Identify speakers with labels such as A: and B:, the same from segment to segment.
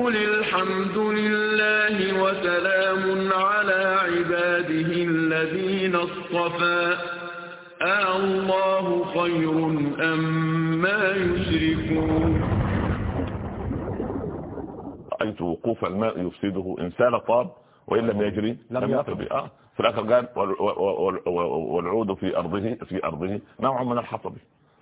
A: قل الحمد لله وسلام على عباده الذين اصطفى الله خير أم ما يشركون
B: رأيت وقوف الماء يفسده إن سال طاب وإن لم يجري
C: لم يطب.
B: آه. في الآخر قال وال- وال- وال- والعود في أرضه في أرضه نوع من الحطب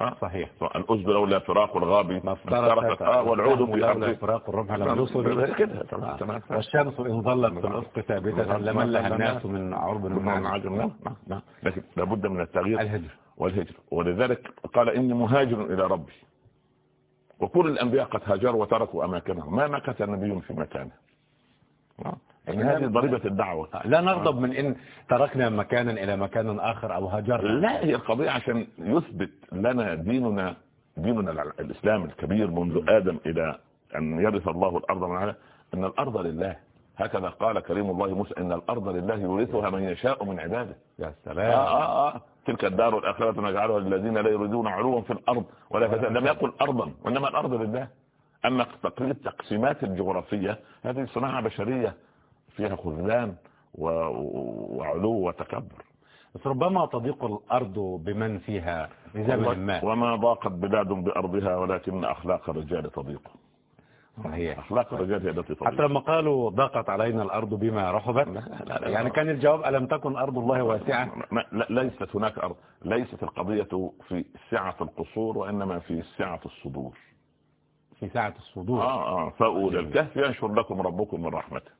B: آه.
C: صحيح.
B: الأسد لولا فراق الغاب افترقت آه والعود في أرضه
C: فراق الرمح لم يوصل
B: كده. تمام.
C: والشمس إن ظلت في الأفق ثابتة لملها الناس من عرب
B: نعم.
C: المعجم
B: عجم. نعم. نعم. نعم. لكن لابد من التغيير
C: الهجر.
B: والهجر. ولذلك قال إني مهاجر إلى ربي. وكل الأنبياء قد هاجروا وتركوا أماكنهم. ما مكث نبي في مكانه. يعني هذه ضريبة الدعوة.
C: لا نغضب من إن تركنا مكانا إلى مكان آخر أو هجرنا.
B: لا هي القضية عشان يثبت لنا ديننا ديننا الإسلام الكبير منذ آدم إلى أن يرث الله الأرض من على أن الأرض لله. هكذا قال كريم الله موسى إن الأرض لله يورثها من يشاء من عباده.
C: يا
B: آه
C: سلام.
B: آه. آه. تلك الدار الآخرة نجعلها للذين لا يريدون علوا في الأرض ولا فساد لم يقل أرضا وإنما الأرض لله. أما تقرير التقسيمات الجغرافية هذه صناعة بشرية. فيها خذلان وعلو وتكبر.
C: ربما تضيق الأرض بمن فيها لزمن ما.
B: وما ضاقت بلاد بأرضها ولكن أخلاق الرجال تضيق.
C: صحيح.
B: أخلاق الرجال هي التي
C: حتى
B: تضيق.
C: لما قالوا ضاقت علينا الأرض بما رحبت.
B: لا لا لا
C: يعني كان الجواب ألم تكن أرض الله واسعة؟
B: لا- ليست هناك أرض. ليست القضية في سعة القصور وإنما في سعة الصدور.
C: في ساعة الصدور.
B: آه آه. فأولى الكهف ينشر لكم ربكم من رحمته.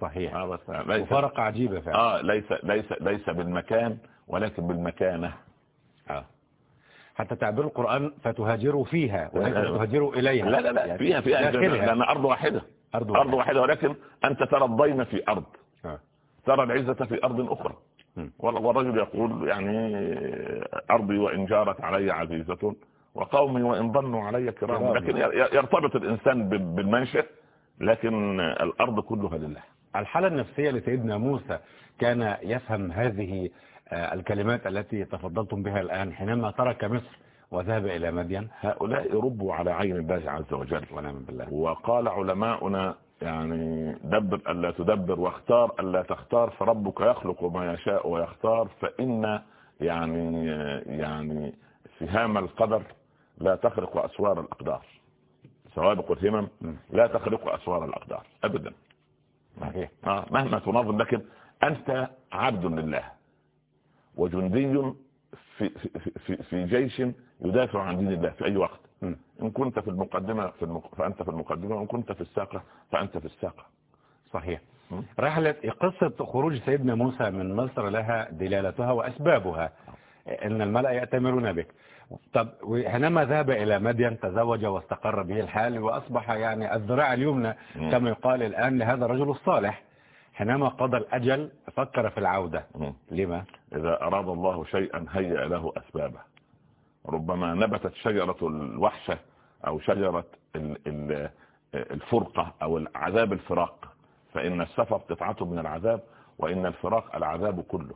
C: صحيح
B: آه
C: مفارقة عجيبة فعلا
B: آه ليس ليس ليس بالمكان ولكن بالمكانة
C: آه. حتى تعبير القرآن فتهاجروا فيها
B: لا.
C: تهاجروا إليها
B: لا لا لا
C: يعني
B: فيها فيها. لأن أرض واحدة
C: أرض
B: أرض
C: واحدة.
B: واحدة ولكن أنت ترى الضيم في أرض
C: آه.
B: ترى العزة في أرض أخرى والرجل يقول يعني أرضي وإن جارت علي عزيزة وقومي وإن ظنوا علي كرام. لكن يرتبط الإنسان بالمنشأ لكن الأرض كلها لله
C: الحالة النفسية لسيدنا موسى كان يفهم هذه آه، الكلمات التي تفضلتم بها الآن حينما ترك مصر وذهب إلى مدين.
B: هؤلاء ربوا على عين الله عز وجل.
C: ونعم بالله.
B: وقال علماؤنا يعني دبر ألا تدبر واختار ألا تختار فربك يخلق ما يشاء ويختار فإن يعني يعني سهام القدر لا تخرق أسوار الأقدار. سوابق الهمم لا تخرق أسوار الأقدار. أبدا. مهما تنظم لكن أنت عبد لله وجندي في, في, في, في جيش يدافع عن دين الله في أي وقت. إن كنت في المقدمة في المق... فأنت في المقدمة وإن كنت في الساقة فأنت في الساقة.
C: صحيح. رحلة قصة خروج سيدنا موسى من مصر لها دلالتها وأسبابها. إن الملأ يأتمرون بك. طب حينما ذهب إلى مدين تزوج واستقر به الحال وأصبح يعني الذراع اليمنى. كما يقال الآن لهذا الرجل الصالح حينما قضى الأجل فكر في العودة. لما؟
B: إذا أراد الله شيئا هيأ له أسبابه ربما نبتت شجرة الوحشة أو شجرة ال- ال- الفرقة أو عذاب الفراق فإن السفر قطعة من العذاب وإن الفراق العذاب كله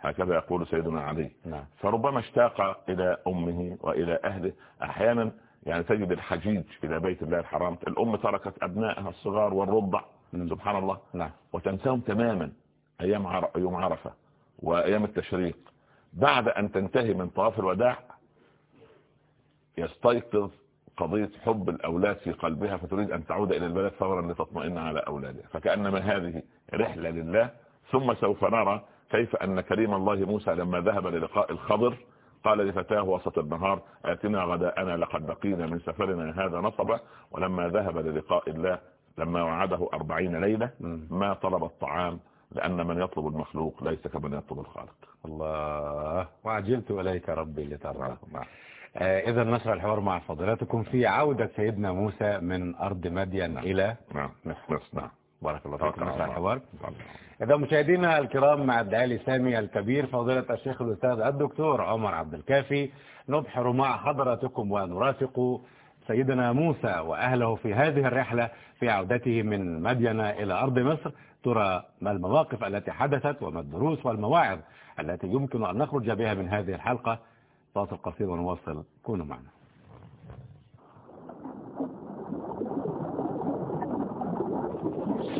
B: هكذا يقول سيدنا علي.
C: نعم.
B: فربما اشتاق إلى أمه وإلى أهله. أحيانا يعني تجد الحجيج إلى بيت الله الحرام. الأم تركت أبنائها الصغار والرضع.
C: مم.
B: سبحان الله.
C: نعم.
B: وتنساهم تماما أيام عر... يوم عرفة وأيام التشريق. بعد أن تنتهي من طواف الوداع يستيقظ قضية حب الأولاد في قلبها فتريد أن تعود إلى البلد فورا لتطمئن على أولادها. فكأنما هذه رحلة لله ثم سوف نرى كيف أن كريم الله موسى لما ذهب للقاء الخضر قال لفتاه وسط النهار آتنا غداءنا لقد بقينا من سفرنا هذا نصبا. ولما ذهب للقاء الله لما وعده أربعين ليلة. ما طلب الطعام لأن من يطلب المخلوق ليس كمن يطلب الخالق.
C: الله. وعجلت إليك ربي لترضى.
B: نعم.
C: آه إذا نشر الحوار مع فضيلتكم في عودة سيدنا موسى من أرض مدين إلى
B: نعم نعم نعم.
C: بارك الله فيكم. نشر الحوار إذا مشاهدينا الكرام مع الدعالي سامي الكبير فضيلة الشيخ الأستاذ الدكتور عمر عبد الكافي. نبحر مع حضراتكم ونرافق سيدنا موسى وأهله في هذه الرحلة في عودته من مدين إلى أرض مصر. ترى ما المواقف التي حدثت وما الدروس والمواعظ التي يمكن أن نخرج بها من هذه الحلقة. فاصل قصير ونواصل. كونوا معنا.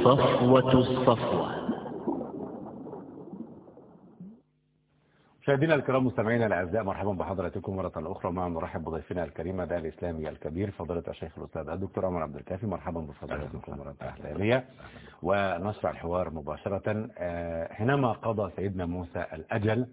D: صفوة الصفوة.
C: مشاهدينا الكرام مستمعينا الأعزاء مرحبا بحضراتكم مرة أخرى. مع نرحب بضيفنا الكريم ده الإسلامي الكبير فضيلة الشيخ الأستاذ الدكتور عمر عبد الكافي. مرحبا بفضيلتكم مرة ثانية ونشرع الحوار مباشرة. آه، حينما قضى سيدنا موسى الأجل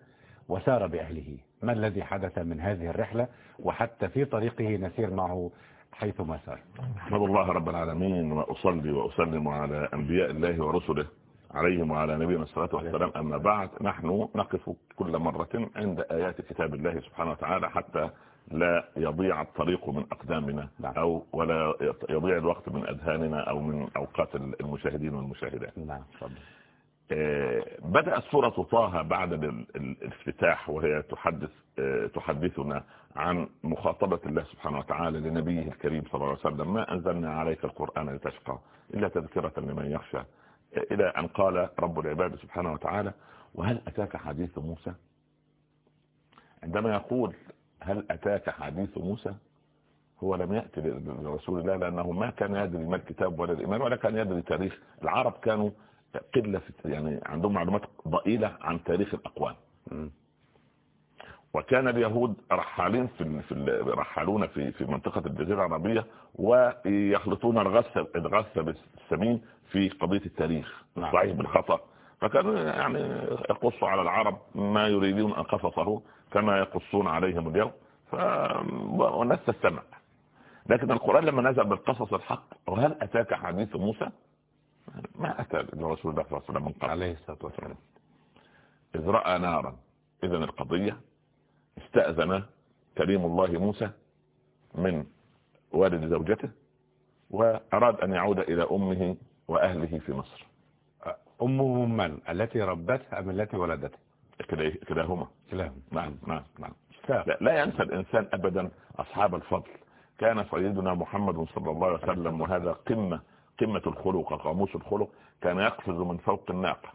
C: وسار بأهله ما الذي حدث من هذه الرحلة؟ وحتى في طريقه نسير معه حيثما سار
B: احمد الله رب العالمين واصلي وأسلم على أنبياء الله ورسله عليهم وعلى نبينا الصلاة والسلام. أما بعد نحن نقف كل مرة عند آيات كتاب الله سبحانه وتعالى حتى لا يضيع الطريق من أقدامنا
C: نعم.
B: أو ولا يضيع الوقت من أذهاننا أو من أوقات المشاهدين والمشاهدات.
C: نعم
B: بدأت سورة طه بعد ال- ال- الافتتاح وهي تحدث آه، تحدثنا عن مخاطبة الله سبحانه وتعالى لنبيه الكريم صلى الله عليه وسلم. ما أنزلنا عليك القرآن لتشقى إلا تذكرة لمن يخشى. آه، إلى أن قال رب العباد سبحانه وتعالى وهل أتاك حديث موسى؟ عندما يقول هل أتاك حديث موسى؟ هو لم يأتي لرسول الله لأنه ما كان يدري ما الكتاب ولا الإيمان ولا كان يدري تاريخ. العرب كانوا قلة يعني عندهم معلومات ضئيلة عن تاريخ الأقوام. وكان اليهود رحالين في في ال- رحالون في في منطقة الجزيرة العربية ويخلطون الغث الغث بالسمين في قضية التاريخ.
C: نعم.
B: الصحيح بالخطأ. فكانوا يعني يقصوا على العرب ما يريدون أن قصصه كما يقصون عليهم اليوم. ف... والناس تستمع لكن القرآن لما نزل بالقصص الحق وهل أتاك حديث موسى؟ ما أتى لرسول الله صلى الله عليه وسلم من قبل
C: عليه الصلاة والسلام.
B: إذ رأى نارا. إذا القضية استأذن كريم الله موسى من والد زوجته وأراد أن يعود إلى أمه وأهله في مصر.
C: أمه من؟ التي ربته أم التي ولدته؟
B: كلا- كلاهما.
C: كلاهما.
B: نعم نعم نعم.
C: نعم
B: لا, لا ينسى الإنسان أبدا أصحاب الفضل. كان سيدنا محمد صلى الله عليه وسلم وهذا قمة قمة الخلق قاموس الخلق كان يقفز من فوق الناقة.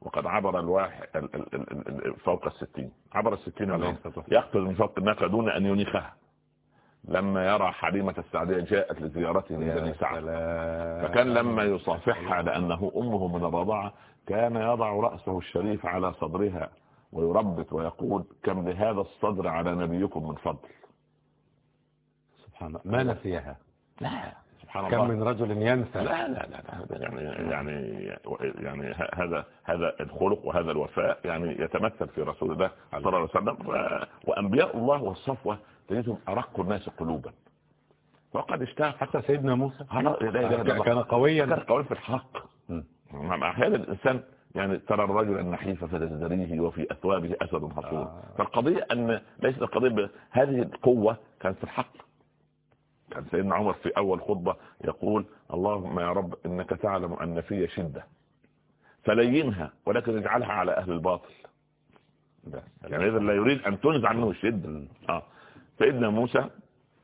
B: وقد عبر الواحد ال- ال- ال- ال- ال- فوق الستين. عبر الستين. يقفز من فوق الناقة دون أن ينيخها. لما يرى حليمة السعدية جاءت لزيارته لبني سعد. فكان لما يصافحها لأنه أمه من الرضاعة كان يضع رأسه الشريف على صدرها ويربط ويقول كم لهذا الصدر على نبيكم من فضل.
C: سبحان الله. ما نسيها؟
B: لا. سبحان
C: كم
B: الله.
C: من رجل ينسى.
B: لا لا لا لا يعني يعني يعني هذا هذا الخلق وهذا الوفاء يعني يتمثل في رسول الله صلى الله عليه وسلم. وأنبياء الله والصفوة تجدهم أرق الناس قلوبا. وقد اشتاق
C: حتى سيدنا موسى. كان قويا.
B: كان قوي في الحق. أحيانا الإنسان يعني ترى الرجل النحيف فتزدريه وفي أثوابه أسد حصون.
C: آه.
B: فالقضية أن ليست القضية هذه القوة كانت في الحق. كان سيدنا عمر في أول خطبة يقول اللهم يا رب إنك تعلم أن في شدة. فلينها ولكن اجعلها على أهل الباطل. يعني اذا لا يريد أن تنزع منه الشدة. آه. سيدنا موسى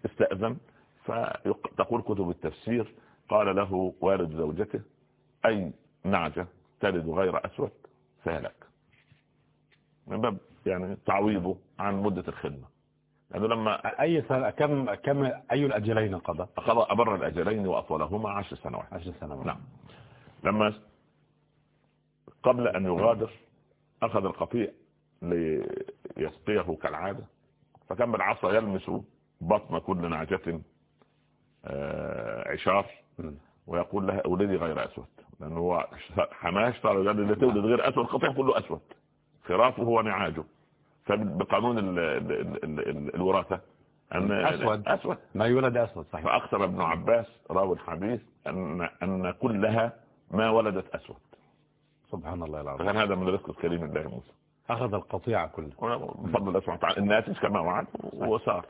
B: استأذن فتقول كتب التفسير قال له والد زوجته أي نعجة تلد غير أسود؟ فهلك من باب يعني تعويضه عن مدة الخدمة. لأنه لما
C: أي سنة كم كم أي الأجلين قضى؟
B: قضى أبر الأجلين وأطولهما عشر سنوات.
C: عشر سنوات.
B: نعم. لما قبل أن يغادر أخذ القطيع ليسقيه كالعادة فكان بالعصا يلمس بطن كل نعجة آه، عشار. ويقول لها أولدي غير أسود. لأنه هو حماش صار قال اللي تولد غير أسود القطيع كله أسود. خرافه ونعاجه. فبقانون ال ال ال ال ال الوراثة؟ أن
C: أسود.
B: أسود.
C: ما يولد أسود صحيح.
B: فأكثر ابن عباس راوي الحديث أن أن كلها ما ولدت أسود.
C: سبحان الله العظيم.
B: فكان هذا من رزق الكريم الله موسى.
C: أخذ القطيع كله.
B: بفضل الله سبحانه وتعالى الناتج كما وعد؟ وصار.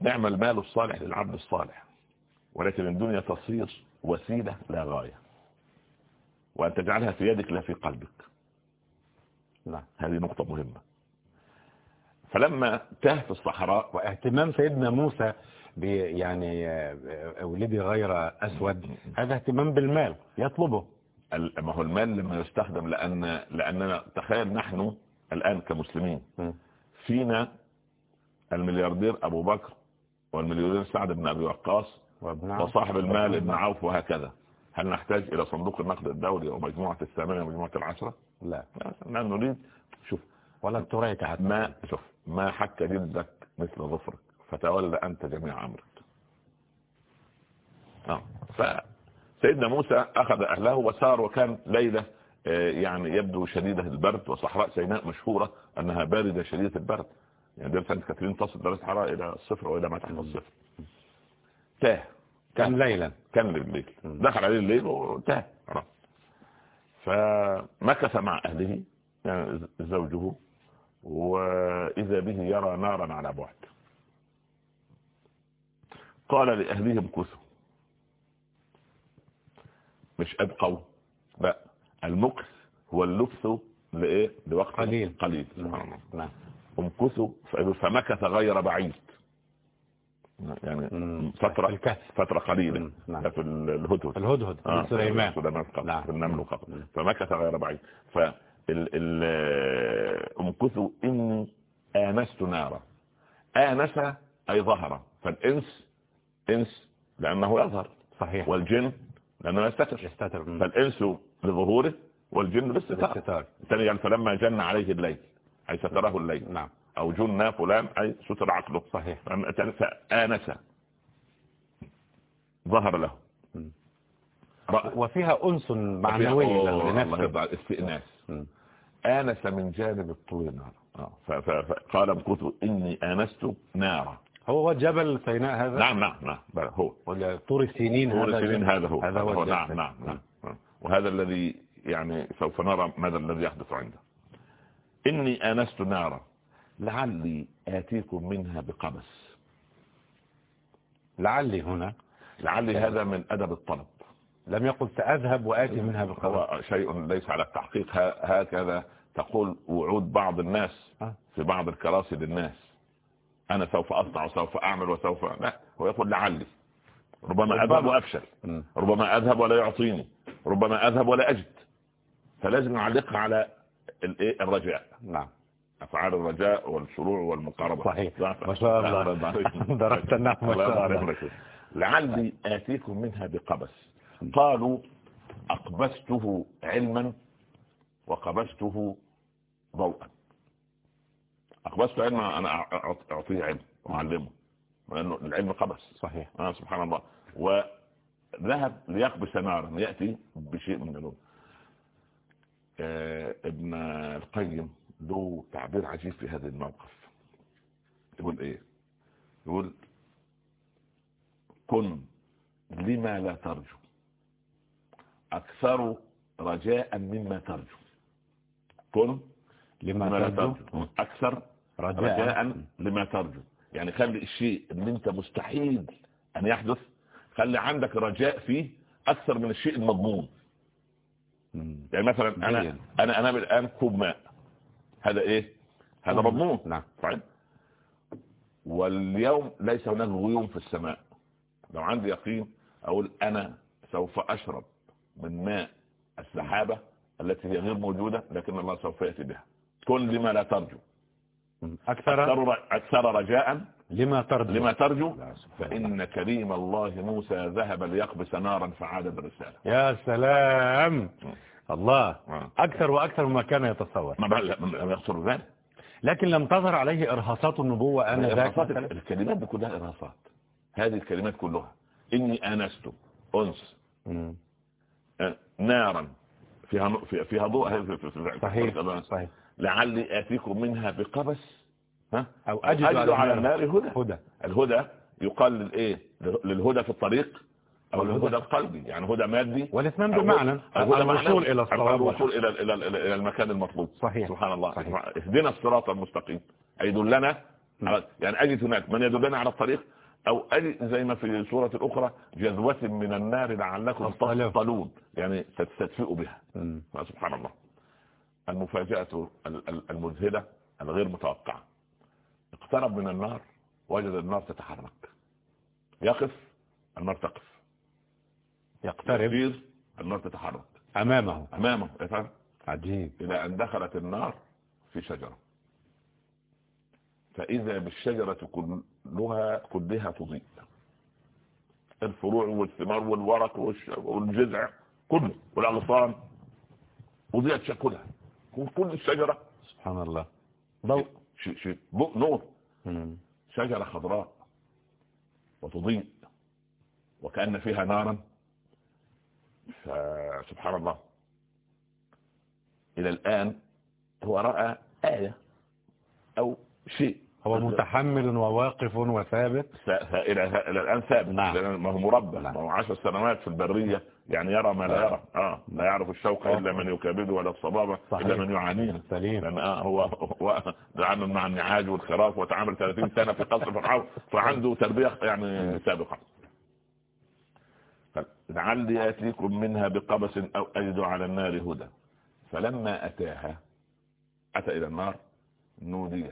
B: نعم المال الصالح للعبد الصالح. ولكن الدنيا تصير وسيلة لا غاية. وأن تجعلها في يدك لا في قلبك.
C: نعم
B: هذه نقطة مهمة. فلما تاه في الصحراء
C: واهتمام سيدنا موسى يعني آه، ولدي غير أسود هذا اهتمام بالمال يطلبه.
B: ما هو المال لما يستخدم لأن لأننا تخيل نحن الآن كمسلمين. فينا الملياردير أبو بكر والمليونير سعد بن أبي وقاص. وصاحب المال ابن عوف وهكذا. هل نحتاج إلى صندوق النقد الدولي ومجموعة الثامنة ومجموعة العشرة؟
C: لا.
B: لا نريد. شوف
C: ولا التريكة حتى.
B: ما شوف ما حك جلدك مثل ظفرك فتولى أنت جميع أمرك. آه. فسيدنا موسى أخذ أهله وسار وكان ليلة آه، يعني يبدو شديدة البرد وصحراء سيناء مشهورة أنها باردة شديدة البرد. يعني درجة كاترين تصل درجة الحرارة إلى الصفر وإلى ما تحت الصفر. تاه
C: كان ليلا
B: كان الليل دخل عليه الليل وتاه. فمكث مع أهله يعني زوجه وإذا به يرى نارا على بعد. قال لأهلهم كثوا. مش أبقوا لا المكث هو اللبث لإيه؟ لوقت
C: قليل.
B: قليل. سبحان الله.
C: نعم
B: امكثوا فمكث غير بعيد. يعني
C: مم.
B: فترة
C: الكهف.
B: فترة قليلة.
C: نعم.
B: في الهدهد.
C: الهدهد
B: آه،
C: سليمان.
B: سليمان قبل
C: نعم.
B: في النمل قبل. فمكث غير بعيد. ف ال ال امكثوا اني آنست نارا. آنس أي ظهر. فالإنس إنس لأنه يظهر.
C: صحيح.
B: والجن لأنه يستتر.
C: يستتر. مم.
B: فالإنس لظهوره والجن للستار الثاني يعني فلما جن عليه الليل أي ستره الليل.
C: نعم.
B: أو جن فلان أي ستر عقله
C: صحيح
B: فآنس ظهر له.
C: وفيها أنس معنوي
B: أوه، الله
C: لنفسه
B: يرضى على الاستئناس
C: مم.
B: آنس من جانب الطول نار آه، فقال امكثوا إني آنست نارا.
C: هو جبل سيناء هذا؟
B: نعم نعم نعم. هو.
C: ولا طور السينين
B: طول
C: هذا
B: السنين
C: جبل.
B: هذا هو.
C: هذا هو
B: نعم. نعم نعم. وهذا الذي يعني سوف نرى ماذا الذي يحدث عنده. إني آنست نارا. لعلي آتيكم منها بقبس
C: لعلي هنا
B: لعلي هذا من أدب الطلب.
C: لم يقل سأذهب وآتي منها بقبس
B: شيء ليس على التحقيق. هكذا تقول وعود بعض الناس
C: آه.
B: في بعض الكراسي للناس. أنا سوف أصنع وسوف أعمل وسوف لا. هو يقول لعلي. ربما. أذهب وأفشل. ربما أذهب ولا يعطيني. ربما أذهب ولا أجد. فلازم نعلقها على الإيه؟ الرجاء.
C: نعم.
B: أفعال الرجاء والشروع والمقاربة.
C: صحيح. ما شاء الله. النحو ما شاء.
B: لعلي آتيكم منها بقبس. قالوا أقبسته علما وقبسته ضوءا. أقبسته علما أنا أع- أعطيه علم وأعلمه لأنه العلم قبس.
C: صحيح.
B: آه سبحان الله. وذهب ليقبس نارا يأتي بشيء من اللون آه ابن القيم له تعبير عجيب في هذا الموقف. يقول إيه؟ يقول كن لما لا ترجو. أكثر رجاء مما ترجو. كن
C: لما
B: لما لا
C: ترجو.
B: ترجو. أكثر
C: رجاء.
B: رجاء لما ترجو. يعني خلي الشيء اللي أنت مستحيل أن يحدث خلي عندك رجاء فيه أكثر من الشيء المضمون. يعني مثلا
C: أنا.
B: أنا انام الان كوب ماء. هذا إيه؟ هذا. مضمون.
C: نعم
B: طيب واليوم ليس هناك غيوم في السماء. لو عندي يقين أقول أنا سوف أشرب من ماء السحابة التي هي غير موجودة لكن الله سوف يأتي بها. كن لما لا ترجو.
C: أكثر؟
B: أكثر, رجاء.
C: لما ترجو.
B: لما ترجو. فإن كريم الله موسى ذهب ليقبس نارا فعاد بالرسالة.
C: يا سلام. الله.
B: آه.
C: أكثر وأكثر مما كان يتصور.
B: ما يخسر ذلك؟
C: لكن لم تظهر عليه إرهاصات النبوة أنا ذاك مثلاً؟
B: الكلمات دي كلها إرهاصات. هذه الكلمات كلها. إني آنست أنس. آه، نارا. فيها في- فيها ضوء.
C: صحيح صحيح.
B: لعلي آتيكم منها بقبس. ها؟
C: أو
B: أجد,
C: أجد
B: على النار. هدى
C: هدى.
B: الهدى يقال للإيه للهدى في الطريق. أو
C: والهدى.
B: الهدى القلبي يعني هدى مادي.
C: والاثنين
B: أو-
C: بمعنى الوصول
B: أو
C: الصواب
B: الوصول إلى إلى إلى المكان المطلوب.
C: صحيح.
B: سبحان الله.
C: صحيح.
B: اهدنا الصراط المستقيم. أي دلنا يعني أجد هناك. من يدلنا على الطريق؟ أو أجد زي ما في سورة الأخرى جذوة من النار لعلكم
C: تصطلون.
B: تصطلون يعني تستدفئوا بها. سبحان الله. المفاجأة ال- ال- المذهلة الغير متوقعة. اقترب من النار وجد النار تتحرك. يقف النار تقف.
C: يقترب.
B: يسير النار تتحرك.
C: أمامه.
B: أمامه يفهم
C: عجيب.
B: إلى أن دخلت النار في شجرة. فإذا بالشجرة كلها كلها تضيء الفروع والثمار والورق والجذع كله والأغصان. وضيعت شكلها. كل الشجرة.
C: سبحان الله. ضوء.
B: شيء شيء ضوء نور. شجرة خضراء وتضيء. وكأن فيها نارا. فسبحان الله. إلى الآن هو رأى آية أو شيء.
C: هو متحمل وواقف وثابت.
B: إلى الآن ثابت.
C: نعم.
B: ما هو مربى
C: نعم.
B: ما هو عشر سنوات في البرية. يعني يرى ما لا يرى. آه. لا يعرف الشوق إلا من يكابده ولا الصبابة
C: صحيح.
B: إلا من يعانيه
C: سليم.
B: لأن آه هو هو تعامل مع النعاج والخراف وتعامل 30 سنة في قصر فرعون فعنده تربية يعني سابقة. لعلي آتيكم منها بقبس أو أجد على النار هدى. فلما أتاها أتى إلى النار نودي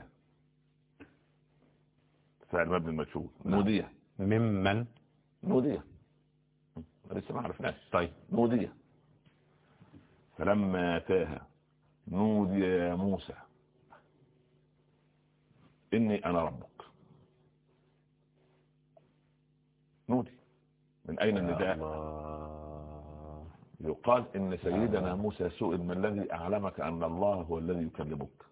B: فعل مبني المجهول. نودية.
C: ممن؟
B: نودية. لسه ما عرفناش. طيب. نودية. فلما أتاها نودي يا موسى. إني أنا ربك. نودي. من أين النداء؟
C: الله.
B: يقال إن سيدنا موسى سئل ما الذي أعلمك أن الله هو الذي يكلمك؟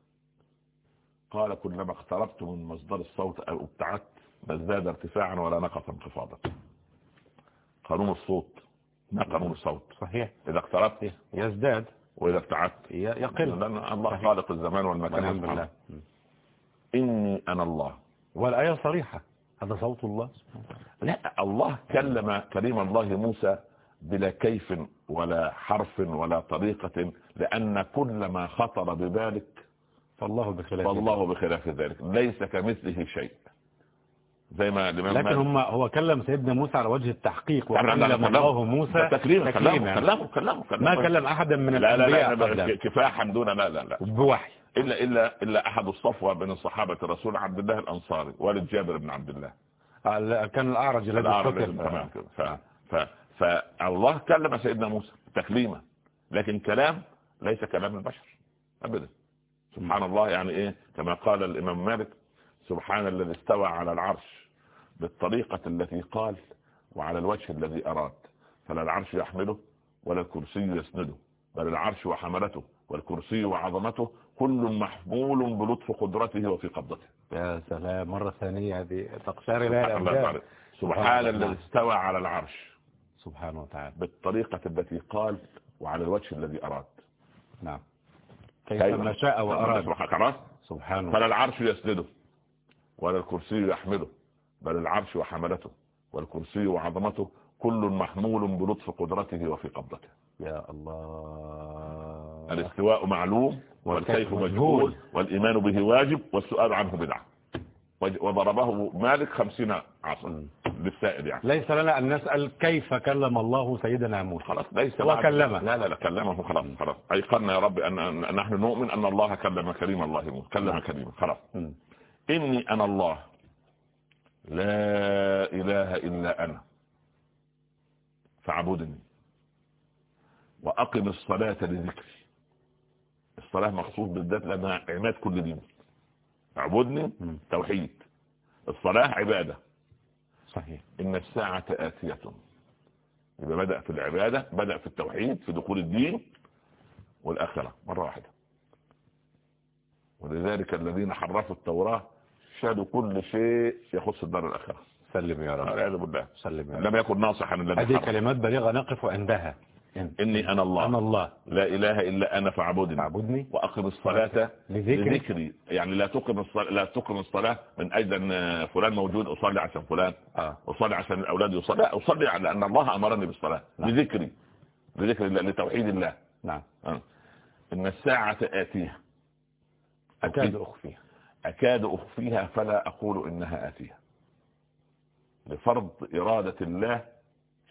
B: قال كلما اقتربت من مصدر الصوت أو ابتعدت ما ازداد ارتفاعا ولا نقص انخفاضا. قانون الصوت ما قانون الصوت.
C: صحيح.
B: إذا اقتربت
C: يزداد.
B: وإذا ابتعدت.
C: يقل.
B: لأن الله
C: صحيح.
B: خالق الزمان والمكان. إني أنا الله.
C: والآية صريحة. هذا صوت الله؟
B: لا الله كلم كريم الله موسى بلا كيف ولا حرف ولا طريقة لأن كل ما خطر ببالك
C: فالله بخلاف
B: فالله بخلاف ذلك. ليس كمثله شيء. زي ما
C: لكن هم هو كلم سيدنا موسى على وجه التحقيق وكلم. الله موسى
B: تكليما كلمه كلمه كلمه
C: ما كلم أحدا من
B: لا لا
C: الأنبياء
B: لا
C: قبله.
B: كفاحا دون لا لا لا.
C: بوحي.
B: إلا إلا إلا أحد الصفوة بين الصحابة الرسول عبد الله الأنصاري والد جابر بن عبد الله.
C: آه، كان الأعرج الذي.
B: ف... ف... فالله كلم سيدنا موسى تكليما لكن كلام ليس كلام البشر أبدا. سبحان الله يعني إيه؟ كما قال الإمام مالك سبحان الذي استوى على العرش بالطريقة التي قال وعلى الوجه الذي أراد. فلا العرش يحمله ولا الكرسي يسنده بل العرش وحملته والكرسي وعظمته كل محمول بلطف قدرته وفي قبضته.
C: يا سلام مرة ثانية هذه تقشعر لها
B: سبحان الذي. استوى على العرش.
C: سبحانه وتعالى
B: بالطريقة التي قال وعلى الوجه الذي أراد.
C: نعم. كيف ما شاء وأراد. سبحانه
B: فلا العرش يسنده ولا الكرسي يحمله بل العرش وحملته والكرسي وعظمته كل محمول بلطف قدرته وفي قبضته.
C: يا الله.
B: الاستواء معلوم والكيف مجهول. والإيمان به واجب والسؤال عنه بدعة. وضربه مالك خمسين عصا للسائل يعني.
C: ليس لنا أن نسأل كيف كلم الله سيدنا موسى.
B: خلاص ليس
C: الله
B: بعد-
C: كلمه.
B: لا لا لا كلمه خلاص خلاص. أيقنا يا رب أن أن نحن نؤمن أن الله كلم كريم الله موسى. كلم كريما خلاص.
C: مم.
B: إني أنا الله. لا إله إلا أنا. فاعبدني. وأقم الصلاة لذكري. الصلاة مخصوص بالذات لأنها عماد كل دين. اعبدني. توحيد. الصلاة عبادة.
C: صحيح.
B: إن الساعة آتية. يبقى بدأ في العبادة بدأ في التوحيد في دخول الدين والآخرة. مرة واحدة. ولذلك الذين حرفوا التوراة شهدوا كل شيء يخص الدار الآخرة.
C: سلم يا رب. سلم يا رب.
B: لم يكن ناصحا
C: هذه. كلمات بليغة نقف عندها.
B: إني أنا الله.
C: أنا الله.
B: لا إله إلا أنا فاعبدني.
C: فاعبدني.
B: وأقم الصلاة
C: لذكري.
B: لذكري. يعني لا تقم الصلاة لا تقم الصلاة من أجل أن فلان موجود أصلي عشان فلان.
C: آه.
B: أصلي عشان الأولاد يصلي. لا أصلي لأن الله أمرني بالصلاة.
C: نعم.
B: لذكري. لذكر الله لتوحيد الله.
C: نعم.
B: آه. إن الساعة آتيها
C: أكاد أخفيها.
B: أكاد أخفيها فلا أقول إنها آتيها لفرض إرادة الله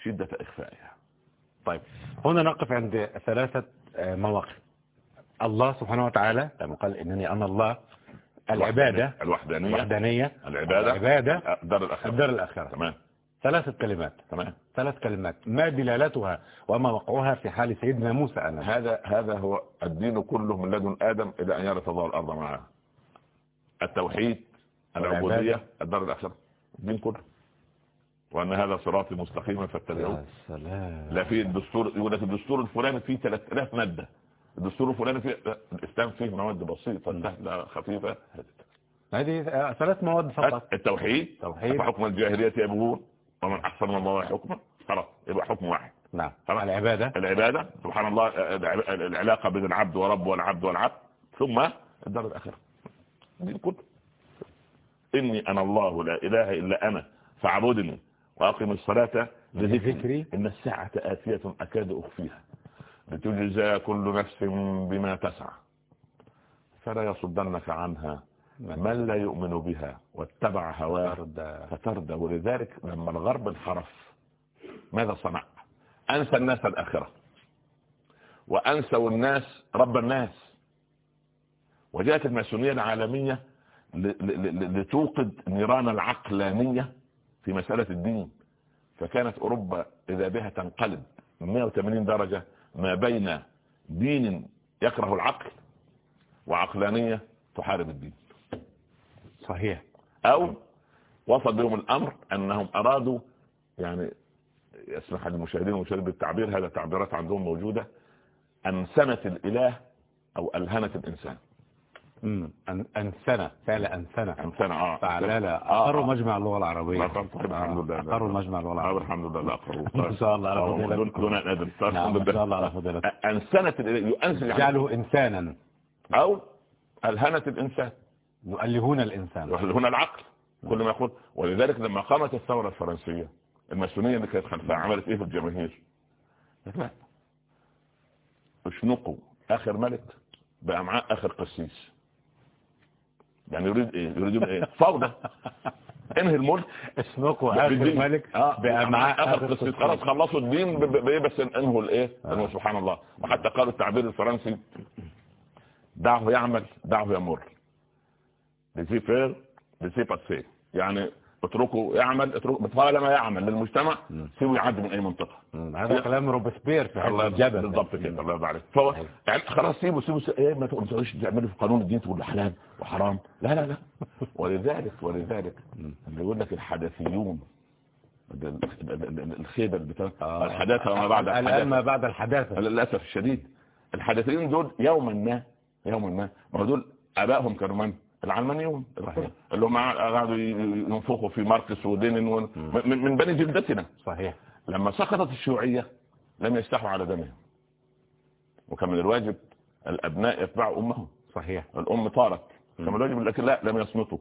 B: شدة إخفائها.
C: طيب هنا نقف عند ثلاثة آه، مواقف. الله سبحانه وتعالى لما قال إنني أنا الله العبادة
B: الوحدانية
C: الوحدانية
B: العبادة
C: العبادة
B: دار الآخرة.
C: الدار الآخرة.
B: تمام.
C: ثلاثة كلمات.
B: تمام.
C: ثلاث كلمات. ما دلالتها وما وقعها في حال سيدنا موسى أنا؟
B: هذا هذا هو الدين كله من لدن آدم إلى أن يرث الله الأرض معه. التوحيد العبودية. الدار الآخرة. الدين كله. وأن هذا صراطي مستقيما فاتبعوه. لا في الدستور يقول لك الدستور الفلاني فيه 3000 مادة. الدستور الفلاني فيه الإسلام فيه مواد بسيطة سهلة خفيفة.
C: هذه آه، ثلاث مواد فقط.
B: التوحيد
C: توحيد
B: حكم الجاهلية يبغون ومن أحسن من الله حكما. خلاص يبقى حكم واحد.
C: نعم. العبادة.
B: العبادة سبحان الله الع- العلاقة بين العبد ورب والعبد والعبد. ثم الدار الآخرة. دي الكتب إني أنا الله لا إله إلا أنا فاعبدني. وأقم الصلاة لذكري. إن الساعة آتية أكاد أخفيها. لتجزى كل نفس بما تسعى. فلا يصدنك عنها من لا يؤمن بها واتبع هواه فتردى ولذلك لما الغرب انحرف ماذا صنع؟ أنسى الناس الآخرة. وأنسوا الناس رب الناس. وجاءت الماسونية العالمية ل- ل- ل- لتوقد نيران العقلانية. في مسألة الدين فكانت أوروبا إذا بها تنقلب 180 درجة ما بين دين يكره العقل وعقلانية تحارب الدين.
C: صحيح.
B: أو وصل بهم الأمر أنهم أرادوا يعني يسمح للمشاهدين والمشاهدين بالتعبير هذا تعبيرات عندهم موجودة انسنت الإله أو الهنت الإنسان.
C: امم أن- أنسنة فعل أنسنة
B: انسان آه
C: فعلالة
B: آه،
C: أقروا
B: آه.
C: مجمع اللغة العربية.
B: الحمد لله.
C: أقروا مجمع اللغة
B: آه،
C: العربية.
B: الحمد لله أقروا.
C: ما شاء الله على
B: آه،
C: فضيلتك.
B: دون
C: نعم ما شاء الله على فضيلتك
B: انسنت الإله، يؤنس يعني
C: جعله إنسانا.
B: أو الهنت الإنسان.
C: يؤلهون الإنسان.
B: هنا العقل كل ما يقول. ولذلك لما قامت الثورة الفرنسية الماسونية اللي كانت خلفها عملت إيه في الجماهير؟ لا. أشنقوا. آخر ملك بامعاء آخر قسيس. يعني يريد إيه يريدون إيه؟ فوضى انهي الملك
C: اشنقوا آخر
B: بالدين.
C: ملك
B: آه،
C: بأمعاء
B: آخر قسيس خلاص خلصوا الدين بإيه بس انهوا الإيه؟ انهوا سبحان الله. وحتى قالوا التعبير الفرنسي دعه يعمل دعه يمر. laissez faire laissez passer يعني اتركوا يعمل اتركوا طالما يعمل للمجتمع سيبوا يعدي من أي
C: منطقة. هذا كلام روبسبير في
B: الله
C: الجبل.
B: بالضبط كده الله عليك. فهو يعني خلاص سيبوا سيبوا- إيه ما تقولوش تعملوا في قانون الدين تقول حلال وحرام. لا لا لا. ولذلك ولذلك اللي يقول لك الحدثيون ال- ال- ال- ال- الخيبه بتاع
C: آه.
B: الحداثة وما بعد الحداثة.
C: ما بعد الحداثة.
B: للأسف الشديد. الحدثيين دول يوما ما يوما ما ما دول آبائهم كانوا من؟ العلمانيون. اللي هم قعدوا ينفخوا في ماركس ولينين ون- من, بني جلدتنا.
C: صحيح.
B: لما سقطت الشيوعية لم يستحوا على دمهم. وكان من الواجب الأبناء يتبعوا أمهم.
C: صحيح.
B: الأم طارت. كان من الواجب لكن لا لم يصمتوا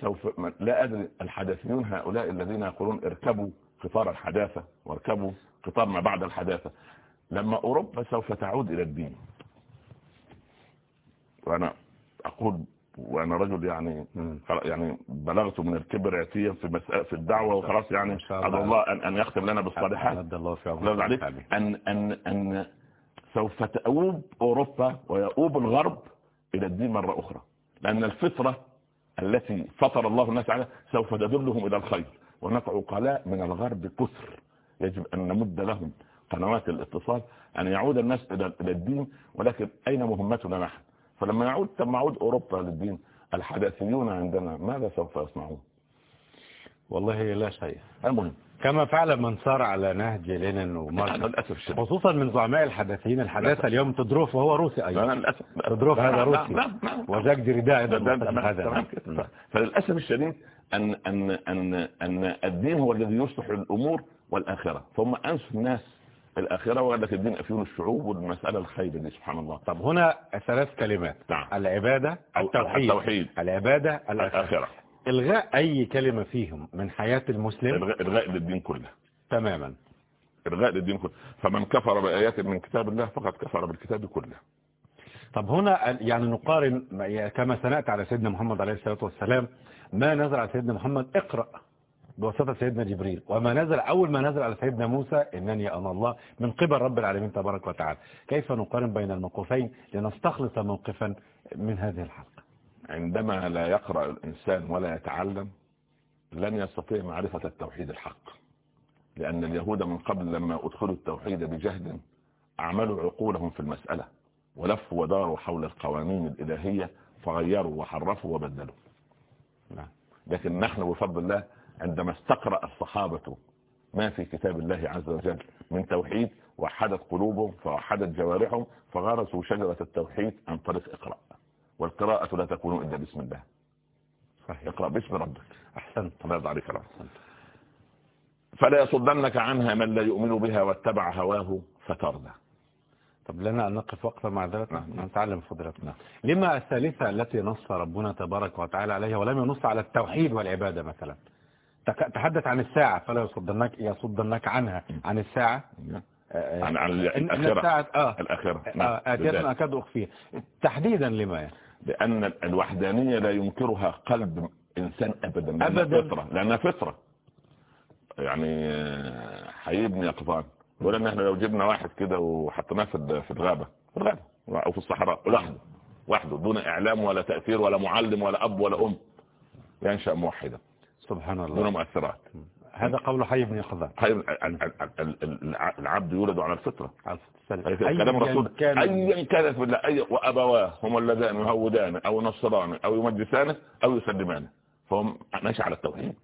B: سوف لا أدري الحداثيون هؤلاء الذين يقولون اركبوا قطار الحداثة واركبوا قطار ما بعد الحداثة. لما أوروبا سوف تعود إلى الدين. وأنا أقول وأنا رجل يعني يعني بلغت من الكبر عتيا في مسألة في الدعوة وخلاص يعني
C: شاء الله.
B: أن أن يختم لنا بالصالحات
C: الله
B: عليك. أن أن أن سوف تؤوب أوروبا ويؤوب الغرب إلى الدين مرة أخرى. لأن الفطرة التي فطر الله الناس عليها سوف تدلهم إلى الخير. هناك عقلاء من الغرب كثر. يجب أن نمد لهم قنوات الاتصال أن يعود الناس إلى الدين. ولكن أين مهمتنا نحن؟ فلما يعود تم يعود أوروبا للدين. الحداثيون عندنا ماذا سوف يصنعون؟
C: والله لا شيء.
B: المهم.
C: كما فعل من سار على نهج لينين وماركس. خصوصا من زعماء الحداثيين الحداثة اليوم تدروف وهو روسي أيضا. تدروف هذا روسي. وجاك
B: ده-
C: هذا.
B: فللأسف الشديد ان ان ان أن الدين هو الذي يصلح الأمور والآخرة. فهم أنسوا الناس الاخره وقال لك الدين أفيون الشعوب والمسألة الخيبه دي سبحان الله.
C: طب هنا ثلاث كلمات.
B: نعم.
C: العبادة التوحيد.
B: التوحيد.
C: العبادة الآخرة. إلغاء أي كلمة فيهم من حياة المسلم؟
B: الغاء الغاء للدين كله.
C: تماما.
B: الغاء للدين كله. فمن كفر بآيات من كتاب الله فقد كفر بالكتاب كله.
C: طب هنا يعني نقارن كما سنأتي على سيدنا محمد عليه الصلاة والسلام ما نزل على سيدنا محمد؟ اقرأ. بواسطة سيدنا جبريل. وما نزل أول ما نزل على سيدنا موسى إنني أنا الله من قبل رب العالمين تبارك وتعالى. كيف نقارن بين الموقفين؟ لنستخلص موقفا من هذه الحلقة.
B: عندما لا يقرأ الإنسان ولا يتعلم لن يستطيع معرفة التوحيد الحق. لأن اليهود من قبل لما أدخلوا التوحيد بجهد أعملوا عقولهم في المسألة ولفوا وداروا حول القوانين الإلهية فغيروا وحرفوا وبدلوا.
C: نعم.
B: لكن نحن بفضل الله عندما استقرأ الصحابة ما في كتاب الله عز وجل من توحيد وحدت قلوبهم فوحدت جوارحهم فغرسوا شجرة التوحيد عن طريق اقرأ والقراءة لا تكون إلا بسم الله.
C: صحيح.
B: اقرأ باسم ربك.
C: أحسنت.
B: الله يرضى عليك رب. فلا يصدنك عنها من لا يؤمن بها واتبع هواه فتردى
C: طب لنا أن نقف وقفة مع ذلك؟
B: نعم.
C: نتعلم فضلتنا لما الثالثة التي نص ربنا تبارك وتعالى عليها ولم ينص على التوحيد والعبادة مثلا؟ تحدث عن الساعة فلا يصدنك يصدنك عنها عن الساعة. آه،
B: عن عن الآخرة.
C: الساعة آه.
B: الآخرة.
C: آه،
B: نعم
C: آتية
B: بالذات.
C: أكاد أخفيها تحديدا لما؟
B: لأن الوحدانية لا ينكرها قلب إنسان أبدا لأنها
C: أبداً.
B: فطرة لأنها فطرة. يعني آه، هيبني يقظان يقول إن إحنا لو جبنا واحد كده وحطيناه في في الغابة في الغابة أو في الصحراء لوحده وحده دون إعلام ولا تأثير ولا معلم ولا أب ولا أم. ينشأ موحدا.
C: سبحان
B: دون
C: الله.
B: مؤثرات
C: هذا قول حي بن
B: ال- ال- العبد يولد على الفطرة. أي كلام
C: أياً
B: الرسول ايا كانت بالله اي وأبواه هم اللذان يهودان أو ينصران أو يمجسانه أو يسلمانه. فهم ماشي على التوحيد.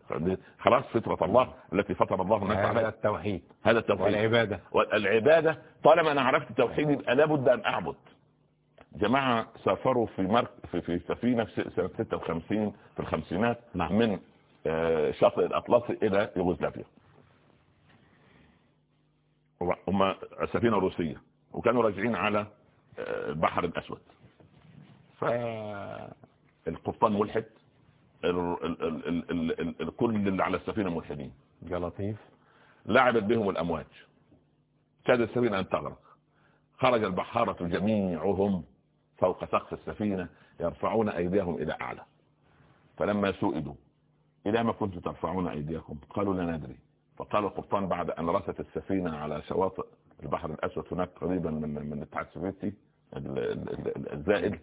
B: خلاص فطرة الله التي فطر الله الناس
C: هذا
B: عليها
C: التوحيد.
B: هذا التوحيد.
C: والعبادة.
B: والعبادة. طالما أنا عرفت التوحيد يبقى لابد أن أعبد. جماعة سافروا في مرك في في سفينة في سنة 56 في الخمسينات
C: نعم.
B: من شاطئ الأطلسي إلى يوغوسلافيا. هم سفينة روسية وكانوا راجعين على آه، البحر الأسود. فالقبطان ملحد ال- ال- ال- ال- ال- ال- الكل اللي على السفينة ملحدين.
C: يا لطيف.
B: لعبت بهم الأمواج. كادت السفينة أن تغرق. خرج البحارة جميعهم فوق سقف السفينة يرفعون أيديهم إلى أعلى. فلما سئلوا إلى ما كنتم ترفعون أيديكم. قالوا لا ندري. فقال القبطان بعد أن رست السفينة على شواطئ البحر الأسود هناك قريبا من من الاتحاد السوفيتي ال- ال- ال- الزائل.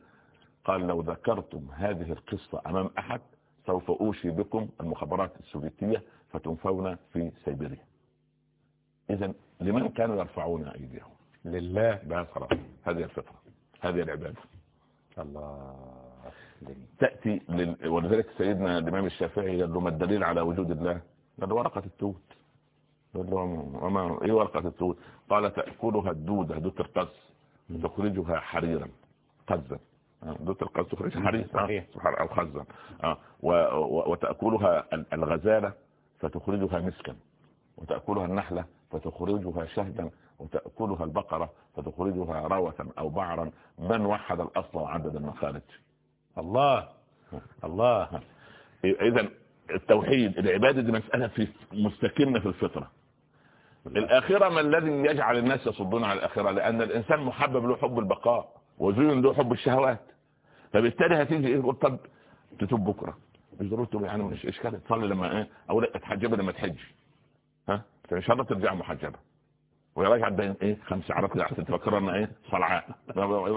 B: قال لو ذكرتم هذه القصة أمام أحد سوف أوشي بكم المخابرات السوفيتية فتنفون في سيبيريا. إذا لمن كانوا يرفعون أيديهم؟
C: لله.
B: بس خلاص هذه الفطرة. هذه العبادة.
C: الله.
B: تأتي لل... ولذلك سيدنا الإمام الشافعي قال له ما الدليل على وجود الله. قال له ورقة التوت. قال له وما إيه ورقة التوت؟ قال تأكلها الدودة دوت القز وتخرجها حريرا. قزا. آه، دوت القز تخرجها حريرا
C: صحيح.
B: آه، أو خزا آه، و... و... وتأكلها ال- الغزالة فتخرجها مسكا. وتأكلها النحلة فتخرجها شهدا. وتأكلها البقرة فتخرجها روثا أو بعرا. من وحد الأصل وعدد المخارج؟
C: الله. الله.
B: اذا التوحيد العبادة دي مسألة في مستكنة في الفطرة. الآخرة ما الذي يجعل الناس يصدون على الآخرة؟ لأن الإنسان محبب له حب البقاء وزين له حب الشهوات. فبالتالي هتيجي إيه؟ تقول طب تتوب بكرة. مش ضروري تتوب يعني مش إشكال تصلي لما إيه؟ أو لا تحجبي لما تحجي ها؟ فإن شاء الله ترجع محجبة. ويا راجع بين إيه خمس عرب كده عشان تفكر ان إيه صلعاء.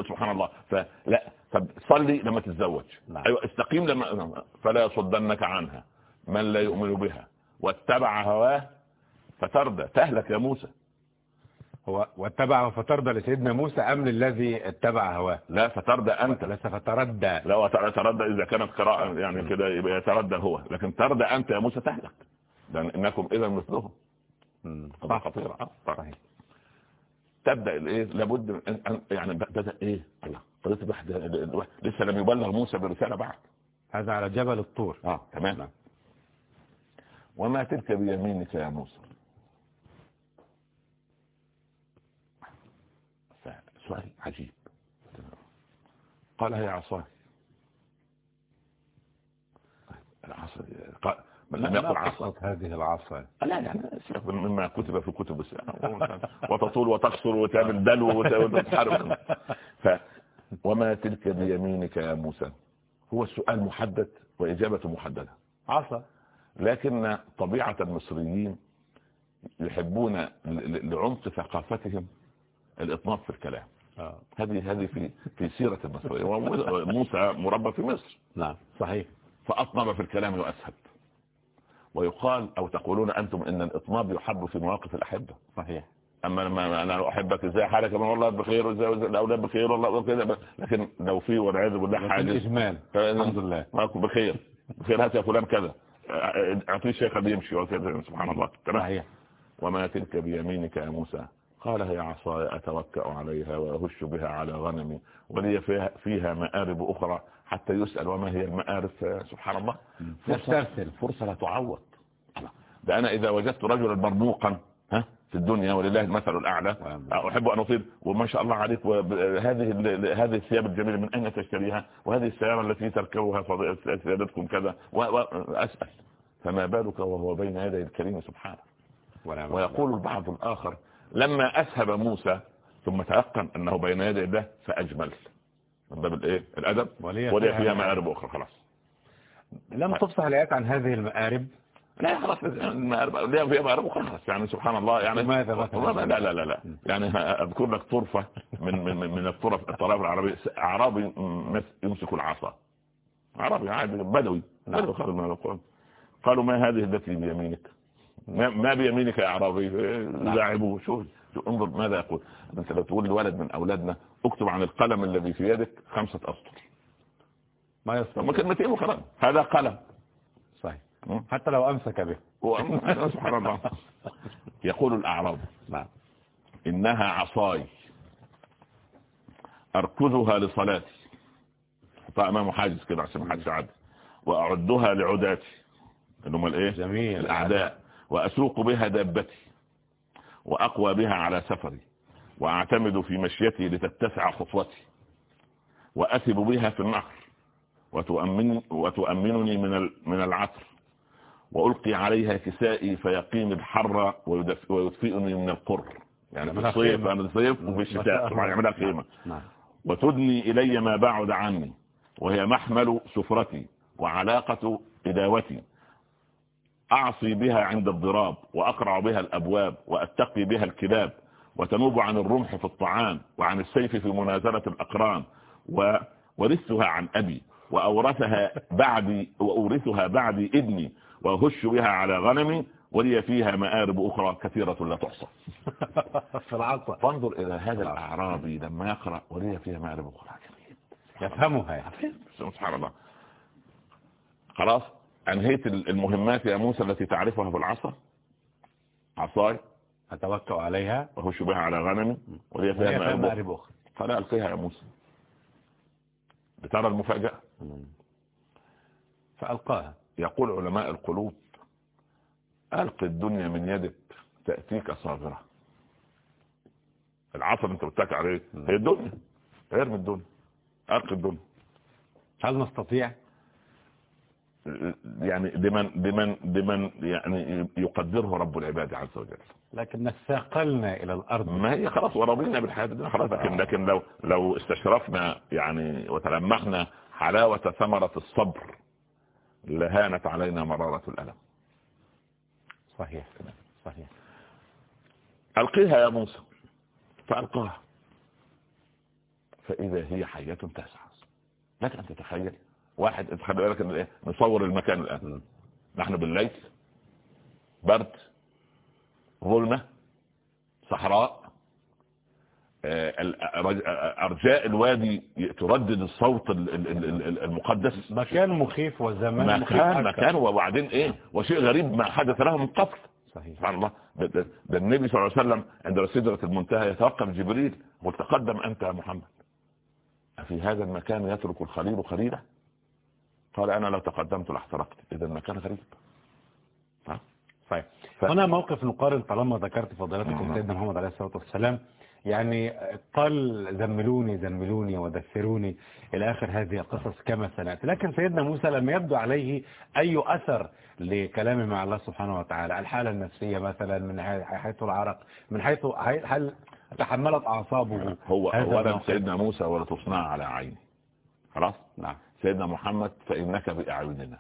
B: سبحان الله. فلا طب صلي لما تتزوج.
C: نعم.
B: أيوه استقيم لما فلا يصدنك عنها من لا يؤمن بها. واتبع هواه فتردى تهلك يا موسى.
C: هو واتبع فترضى لسيدنا موسى أم للذي اتبع هواه؟
B: لا فتردى أنت.
C: ليس فتردى
B: لا تردى إذا كانت قراءة يعني كده يبقى يتردى هو. لكن تردى أنت يا موسى تهلك. لأن إنكم اذا مثلهم. طبعا.
C: صحيح.
B: تبدأ الإيه؟ لابد من يعني بدأ إيه؟ الله الواحد لسه لم يبلغ موسى برسالة بعد.
C: هذا على جبل الطور.
B: آه تمام. وما تلك بيمينك يا موسى؟ سؤال عجيب. قال هي عصاي. العصا لم يقل عصا.
C: هذه العصا.
B: لا سيبك من- مما كتب في كتب السنة. وتطول وتقصر وتعمل دلو وت- وتتحرك ف وما تلك بيمينك يا موسى؟ هو السؤال محدد وإجابة محددة.
C: عصا.
B: لكن طبيعة المصريين يحبون لعمق ثقافتهم الإطناب في الكلام.
C: آه.
B: هذه هذه في في سيرة المصريين وموسى مربى في مصر.
C: نعم صحيح.
B: فأطنب في الكلام وأسهب ويقال أو تقولون أنتم إن الإطناب يحب في مواقف الأحبة.
C: صحيح.
B: أما لما أنا أحبك إزاي حالك؟ من والله بخير وإزاي الأولاد بخير والله وكذا لكن لو في والعياذ بالله
C: إجمال.
B: فإذا
C: الحمد لله.
B: ماكو بخير. بخير هات يا فلان كذا. أعطيه شيخ بيمشي وكذا سبحان الله. تمام؟
C: صحيح.
B: وما تلك بيمينك يا موسى؟ قال هي عصاي أتوكأ عليها وأهش بها على غنمي ولي فيها, فيها مآرب أخرى. حتى يسأل وما هي المآرب سبحان الله. فرصة, فرصة لا تعوض. ده أنا إذا وجدت رجلا مرموقا ها في الدنيا ولله المثل الأعلى أحب أن أطيب وما شاء الله عليك هذه هذه الثياب الجميلة من أين تشتريها؟ وهذه السيارة التي تركبها سيادتكم كذا. وأسأل فما بالك وهو بين يدي الكريم سبحانه؟ ويقول البعض الآخر لما أسهب موسى ثم تيقن أنه بين يدي الله فأجمل. من باب الايه؟ الأدب. ولي فيها مآرب أخرى خلاص.
C: لم تفصح الآيات عن هذه المآرب
B: لا خلاص ليها فيها مآرب أخرى خلاص. يعني سبحان الله يعني
C: ماذا
B: لا لا لا لا. يعني أذكر لك طرفة من من من الطرف الطرف العربية. أعرابي يمسك العصا. عربي عادي بدوي. بدوي قالوا ما هذه التي بيمينك؟ ما بيمينك يا أعرابي؟ لاعبوه شوف. انظر ماذا يقول. أنت لو تقول لولد من أولادنا اكتب عن القلم الذي في يدك خمسة أسطر.
C: ما يستطيع
B: ما كلمتين وخلاص هذا قلم.
C: صحيح. حتى لو أمسك به.
B: سبحان الله. يقول الأعراب
C: نعم.
B: إنها عصاي. أركضها لصلاتي. حطها امامه حاجز كده عشان ما حدش يعدي وأعدها لعداتي. اللي هم الإيه؟
C: جميل.
B: الأعداء. وأسوق بها دابتي. وأقوى بها على سفري وأعتمد في مشيتي لتتسع خطوتي واسب بها في النهر وتؤمن وتؤمنني من من العطر وألقي عليها كسائي فيقيم الحر ويدفئني من القر. يعني في الصيف أنا الصيف وفي الشتاء طبعا يعملها خيمه وتدني إلي ما بعد عني وهي محمل سفرتي وعلاقة إداوتي. أعصي بها عند الضراب وأقرع بها الأبواب وأتقي بها الكلاب وتنوب عن الرمح في الطعام وعن السيف في منازلة الأقران وورثها عن أبي وأورثها بعدي وأورثها بعدي ابني وأهش بها على غنمي ولي فيها مآرب أخرى كثيرة لا تحصى. فانظر إلى هذا الأعرابي لما يقرأ ولي فيها مآرب أخرى.
C: يفهمها يعني.
B: سبحان الله. خلاص؟ انهيت المهمات يا موسى التي تعرفها في العصا عصاي.
C: اتوكل عليها.
B: وهش بها على غنمي وهي فيها مآرب أخرى فلا ألقيها يا موسى. بترى المفاجأة؟
C: فألقاها.
B: يقول علماء القلوب ألق الدنيا من يدك تأتيك صاغرة العصا اللي انت بتتكى عليه هي الدنيا ارمي الدنيا. ألق الدنيا.
C: هل نستطيع
B: يعني لمن لمن لمن يعني يقدره رب العباد عز وجل.
C: لكن استقلنا إلى الأرض.
B: ما هي خلاص ورضينا بالحياة الدنيا خلاص. لكن لكن لو لو استشرفنا يعني وتلمحنا حلاوة ثمرة الصبر لهانت علينا مرارة الألم.
C: صحيح صحيح.
B: ألقيها يا موسى. فألقاها. فإذا هي حية تسعى. لك أن تتخيل واحد خلي بالك إيه نصور المكان الآن. نحن بالليل برد ظلمة صحراء أرجاء الوادي تردد الصوت المقدس.
C: مكان مخيف وزمان
B: مكان مكان وبعدين إيه؟ وشيء غريب ما حدث له من قبل.
C: صحيح.
B: سبحان الله. ده, ده النبي صلى الله عليه وسلم عند سدرة المنتهى يتوقف جبريل وتقدم أنت يا محمد. في هذا المكان يترك الخليل خليله قال أنا لو تقدمت لاحترقت. إذا المكان غريب.
C: طيب. هنا موقف نقارن طالما ذكرت فضيلتكم سيدنا محمد عليه الصلاة والسلام. يعني قال زملوني زملوني ودثروني إلى آخر هذه القصص كما سنأتي لكن سيدنا موسى لم يبدو عليه أي أثر لكلامه مع الله سبحانه وتعالى. الحالة النفسية مثلا من حيث العرق من حيث هل تحملت أعصابه؟
B: هو أولا سيدنا موسى ولا تصنع على عيني. خلاص؟
C: نعم.
B: سيدنا محمد فإنك بأعيننا.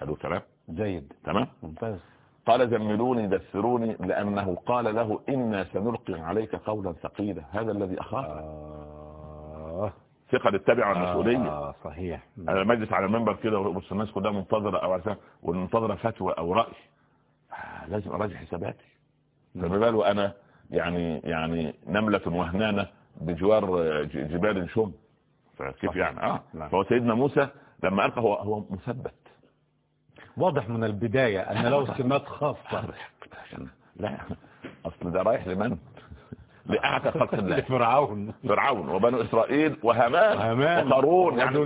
B: حلو كلام
C: جيد.
B: تمام؟
C: ممتاز.
B: قال زملوني دثروني لأنه قال له إنا سنلقي عليك قولا ثقيلا. هذا الذي أخاف.
C: آه.
B: ثقة للتبع والمسؤولية
C: آه صحيح.
B: أنا مجلس على المنبر كده وبص الناس كلها منتظرة أو والمنتظرة فتوى أو رأي. آه لازم أراجع حساباتي. فما باله أنا يعني يعني نملة وهنانة بجوار جبال شم فكيف يعني؟ آه. نعم. فهو سيدنا موسى لما ألقى هو هو مثبت.
C: واضح من البداية أن له سمات خاصة.
B: لا أصل ده رايح لمن؟ لأعتى خلق الله.
C: لفرعون.
B: فرعون وبنو إسرائيل وهامان
C: وهامان
B: وقارون يعني.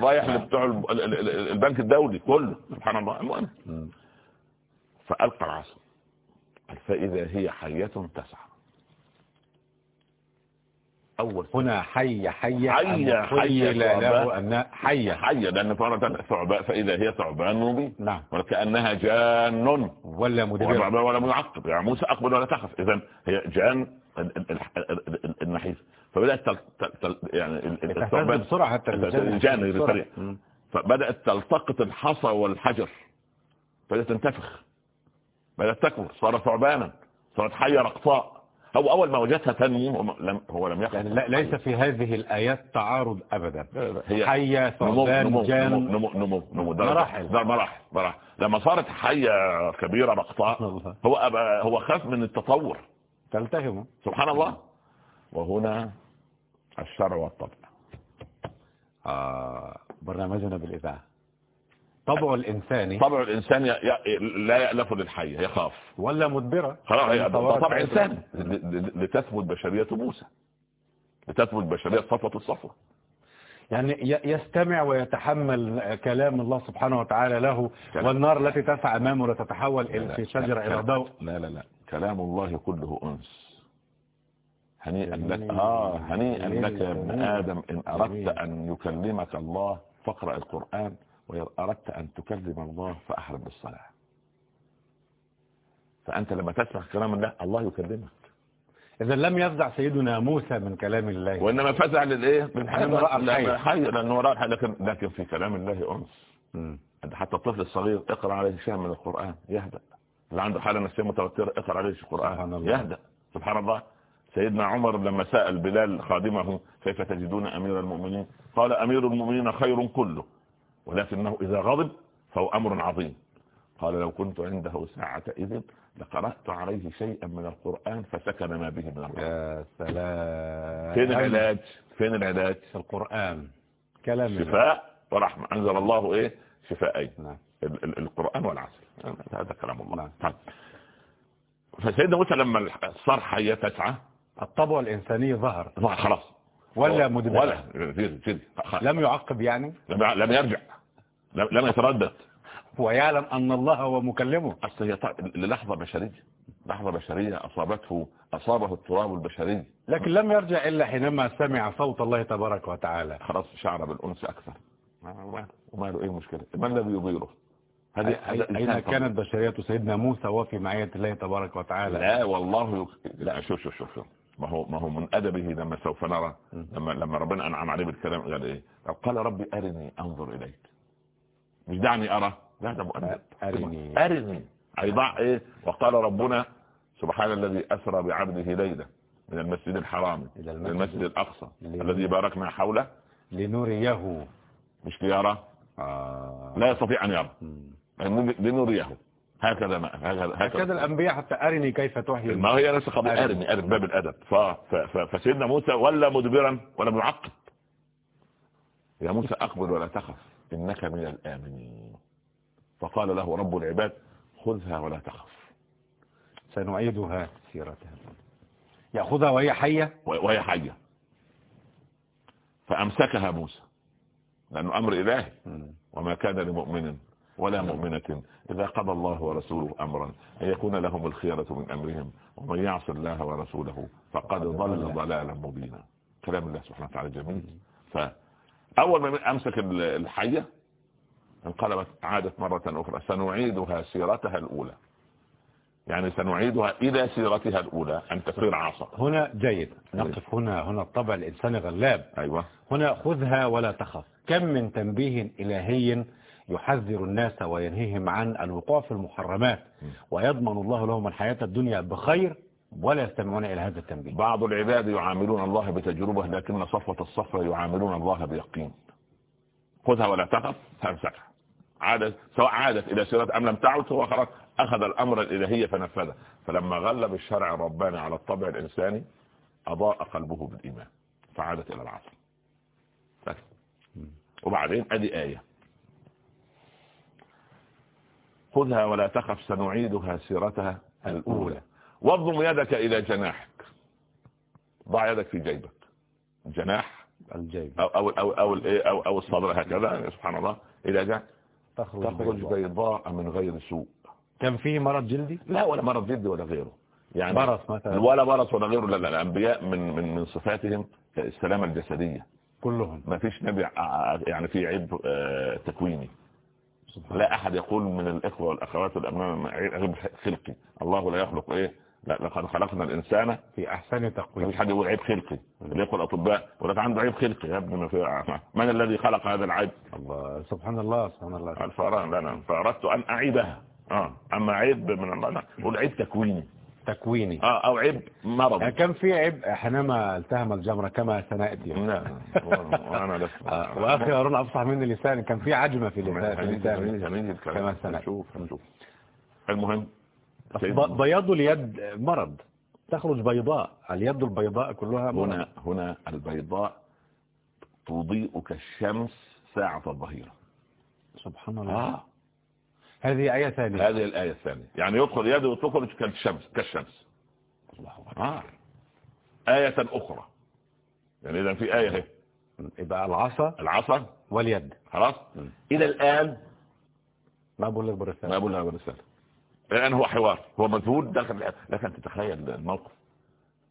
B: رايح لبتوع ال- ال- ال- البنك الدولي كله. سبحان الله. المهم. فألقى العصا. فإذا هي حية تسعى أول
C: هنا حي حي
B: حي- حي
C: له. أن حي.
B: حية لأن فرة ثعبان فإذا هي ثعبان مبين.
C: نعم.
B: وكأنها جان.
C: ولا مدبر.
B: ولا ولا معقب يعني موسى أقبل ولا تخف. إذا هي جان ال- ال- ال- ال- النحيس فبدأت تل تل يعني الثعبان
C: بسرعة حتى
B: الجان. فبدأت تلتقط الحصى والحجر. بدأت تنتفخ. بدأت تكبر. صارت ثعبانا. صارت حية رقصاء. هو أول ما وجدتها تنمو هو لم هو لم يخف
C: يعني لا ليس في هذه الآيات تعارض أبدا.
B: هي
C: حية
B: نمو
C: ثعبان
B: نمو
C: جان.
B: نمو نمو نمو درجة.
C: مراحل.
B: ده مراحل مراحل. لما صارت حية كبيرة
C: الله.
B: هو أبقى هو خاف من التطور.
C: تلتهم.
B: سبحان الله. وهنا الشرع والطبع.
C: آه برنامجنا بالإذاعة. طبع الإنساني
B: طبع الإنسان ي... ي... لا يألف للحية يخاف
C: ولا مدبرة
B: خلاص هي- ده
C: طورت
B: طبع. إنساني لتثبت بشرية موسى لتثبت بشرية صفوة الصفوة
C: يعني ي- يستمع ويتحمل كلام الله سبحانه وتعالى له
B: كلام.
C: والنار التي تسعى أمامه لتتحول إلى- في شجرة إلى ضوء
B: لا لا لا كلام الله كله أنس هنيئا لك. آه هنيئا. لك يا ابن. آدم إن أردت. أن يكلمك الله فاقرأ القرآن وإن أردت أن تكلم الله فأحرم بالصلاة. فأنت لما تسمع كلام الله الله يكلمك.
C: إذا لم يفزع سيدنا موسى من كلام الله.
B: وإنما فزع للإيه؟
C: الحي.
B: حي لأنه رأى الحي لكن, لكن في كلام الله أنس. أنت حتى الطفل الصغير اقرأ عليه شيء من القرآن يهدأ. اللي عنده حالة نفسية متوترة اقرأ عليه القرآن
C: الله.
B: يهدأ. سبحان الله. سيدنا عمر لما سأل بلال خادمه كيف تجدون أمير المؤمنين؟ قال أمير المؤمنين خير كله. ولكنه إذا غضب فهو أمر عظيم. قال لو كنت عنده ساعة إذن لقرأت عليه شيئا من القرآن فسكن ما به من الغضب
C: يا سلام.
B: فين العلاج؟ فين العلاج؟
C: في القرآن. كلام الله.
B: شفاء ورحمة. أنزل الله إيه؟ شفاءين.
C: نعم.
B: ال- ال- القرآن والعسل هذا كلام الله.
C: نعم.
B: طيب. فسيدنا موسى لما صار حية تسعى
C: الطبع الإنساني ظهر.
B: ما خلاص.
C: ولا مدبر.
B: ولا. جري خلاص.
C: لم يعقب يعني؟
B: لم لم يرجع. لم لم يتردد.
C: ويعلم أن الله هو مكلمه.
B: أصل هي للحظة بشرية. لحظة بشرية أصابته أصابه التراب البشري.
C: لكن لم يرجع إلا حينما سمع صوت الله تبارك وتعالى.
B: خلاص شعر بالأنس أكثر. وماله- إيه المشكلة ما الذي يغيره هذه
C: أي- أين كانت بشرية سيدنا موسى وفي معية الله تبارك وتعالى؟
B: لا والله يك... لا شوف شوف شوف شوف. ما هو ما هو من أدبه لما سوف نرى لما لما ربنا أنعم عليه بالكلام. قال إيه؟ قال ربي أرني أنظر إليك. مش دعني أرى لا ده مؤدب
C: أرني.
B: أرني. ايضاع إيه؟ وقال ربنا سبحان الذي أسرى بعبده ليلا من المسجد الحرام
C: إلى المسجد
B: المسجد
C: الأقصى؟
B: الذي باركنا حوله.
C: لنريه.
B: مش ليرى؟
C: آه.
B: لا يستطيع أن يرى. لنريه. هكذا ما هكذا
C: هكذا. الأنبياء حتى أرني كيف تحيي
B: ما هي نفس
C: أرني.
B: أرني أرني باب الأدب. ف... ف... ف... فسيدنا موسى ولا مدبرا ولا معقب يا موسى أقبل ولا تخف إنك من الآمنين. فقال له رب العباد خذها ولا تخف.
C: سنعيدها سيرتها. يأخذها وهي حية؟
B: و- وهي حية. فأمسكها موسى لأنه أمر إلهي.
C: مم.
B: وما كان لمؤمن ولا مؤمنة إذا قضى الله ورسوله أمرا أن يكون لهم الخيرة من أمرهم ومن يعص الله ورسوله فقد ضل ضلالا مبينا. كلام الله سبحانه وتعالى جميل. فأول ما أمسك ال- الحية انقلبت عادت مرة أخرى. سنعيدها سيرتها الأولى. يعني سنعيدها إلى سيرتها الأولى أن تصير عصا.
C: هنا جيد. نقف هنا. هنا الطبع الإنساني غلاب.
B: أيوة.
C: هنا خذها ولا تخف. كم من تنبيه إلهي يحذر الناس وينهيهم عن الوقوع في المحرمات ويضمن الله لهم الحياة الدنيا بخير ولا يستمعون إلى هذا التنبيه.
B: بعض العباد يعاملون الله بتجربة لكن صفوة الصفوة يعاملون الله بيقين. خذها ولا تخف فامسكها. عادت سواء عادت إلى سيرة أم لم تعد هو خلاص أخذ الأمر الإلهي فنفذه. فلما غلب الشرع الرباني على الطبع الإنساني أضاء قلبه بالإيمان فعادت إلى العصر. وبعدين أدي آية. خذها ولا تخف سنعيدها سيرتها الأولى. واضم يدك إلى جناحك. ضع يدك في جيبك. جناح
C: الجيب.
B: أو أو أو أو, أو, أو الصدر هكذا سبحان الله. إلى جناح
C: تخرج,
B: تخرج
C: بيضاء.
B: بيضاء من غير سوء.
C: كان في مرض جلدي؟
B: لا ولا مرض جلدي ولا غيره. يعني
C: برص مثلا.
B: ولا برص ولا غيره. لا لا الأنبياء من من من صفاتهم السلامة الجسدية.
C: كلهم.
B: ما فيش نبي ع- يعني في عيب آه، تكويني. لا أحد يقول من الإخوة والأخوات والأبناء عيب خلقي. الله لا يخلق إيه؟ لا لقد خلقنا الإنسان
C: في
B: أحسن
C: تقويم.
B: فيش حد يقول عيب خلقي. اللي يقول الاطباء ولك عنده عيب خلقي. يا ابني ما في من الذي خلق هذا العيب؟
C: الله سبحان الله سبحان الله.
B: الفأران لا فأردت أن أعيبها. آه أما عيب من الله قول عيب تكويني.
C: تكويني.
B: آه أو عيب مرض
C: يعني كان في عبء حينما التهم الجمرة كما سنأتي.
B: لا وأنا لست.
C: آه، وأخي هارون أفصح مني لساني. كان في عجمة في لساني. كما سنأتي.
B: نشوف نشوف. المهم
C: بياض اليد مرض. تخرج بيضاء. اليد البيضاء كلها مرض.
B: هنا هنا البيضاء تضيء كالشمس ساعة الظهيرة.
C: سبحان الله.
B: آه.
C: هذه آية ثانية
B: هذه الآية الثانية. يعني يدخل يده وتخرج كالشمس كالشمس.
C: الله أكبر.
B: آه. آية أخرى. يعني إذا في آية هي
C: يبقى العصا
B: العصا.
C: واليد.
B: خلاص؟ إلى الآن
C: ما بقول لك
B: ما
C: بالرسالة
B: أقول لها بالرسالة. الآن هو حوار. هو مذهول داخل لكن تتخيل الموقف.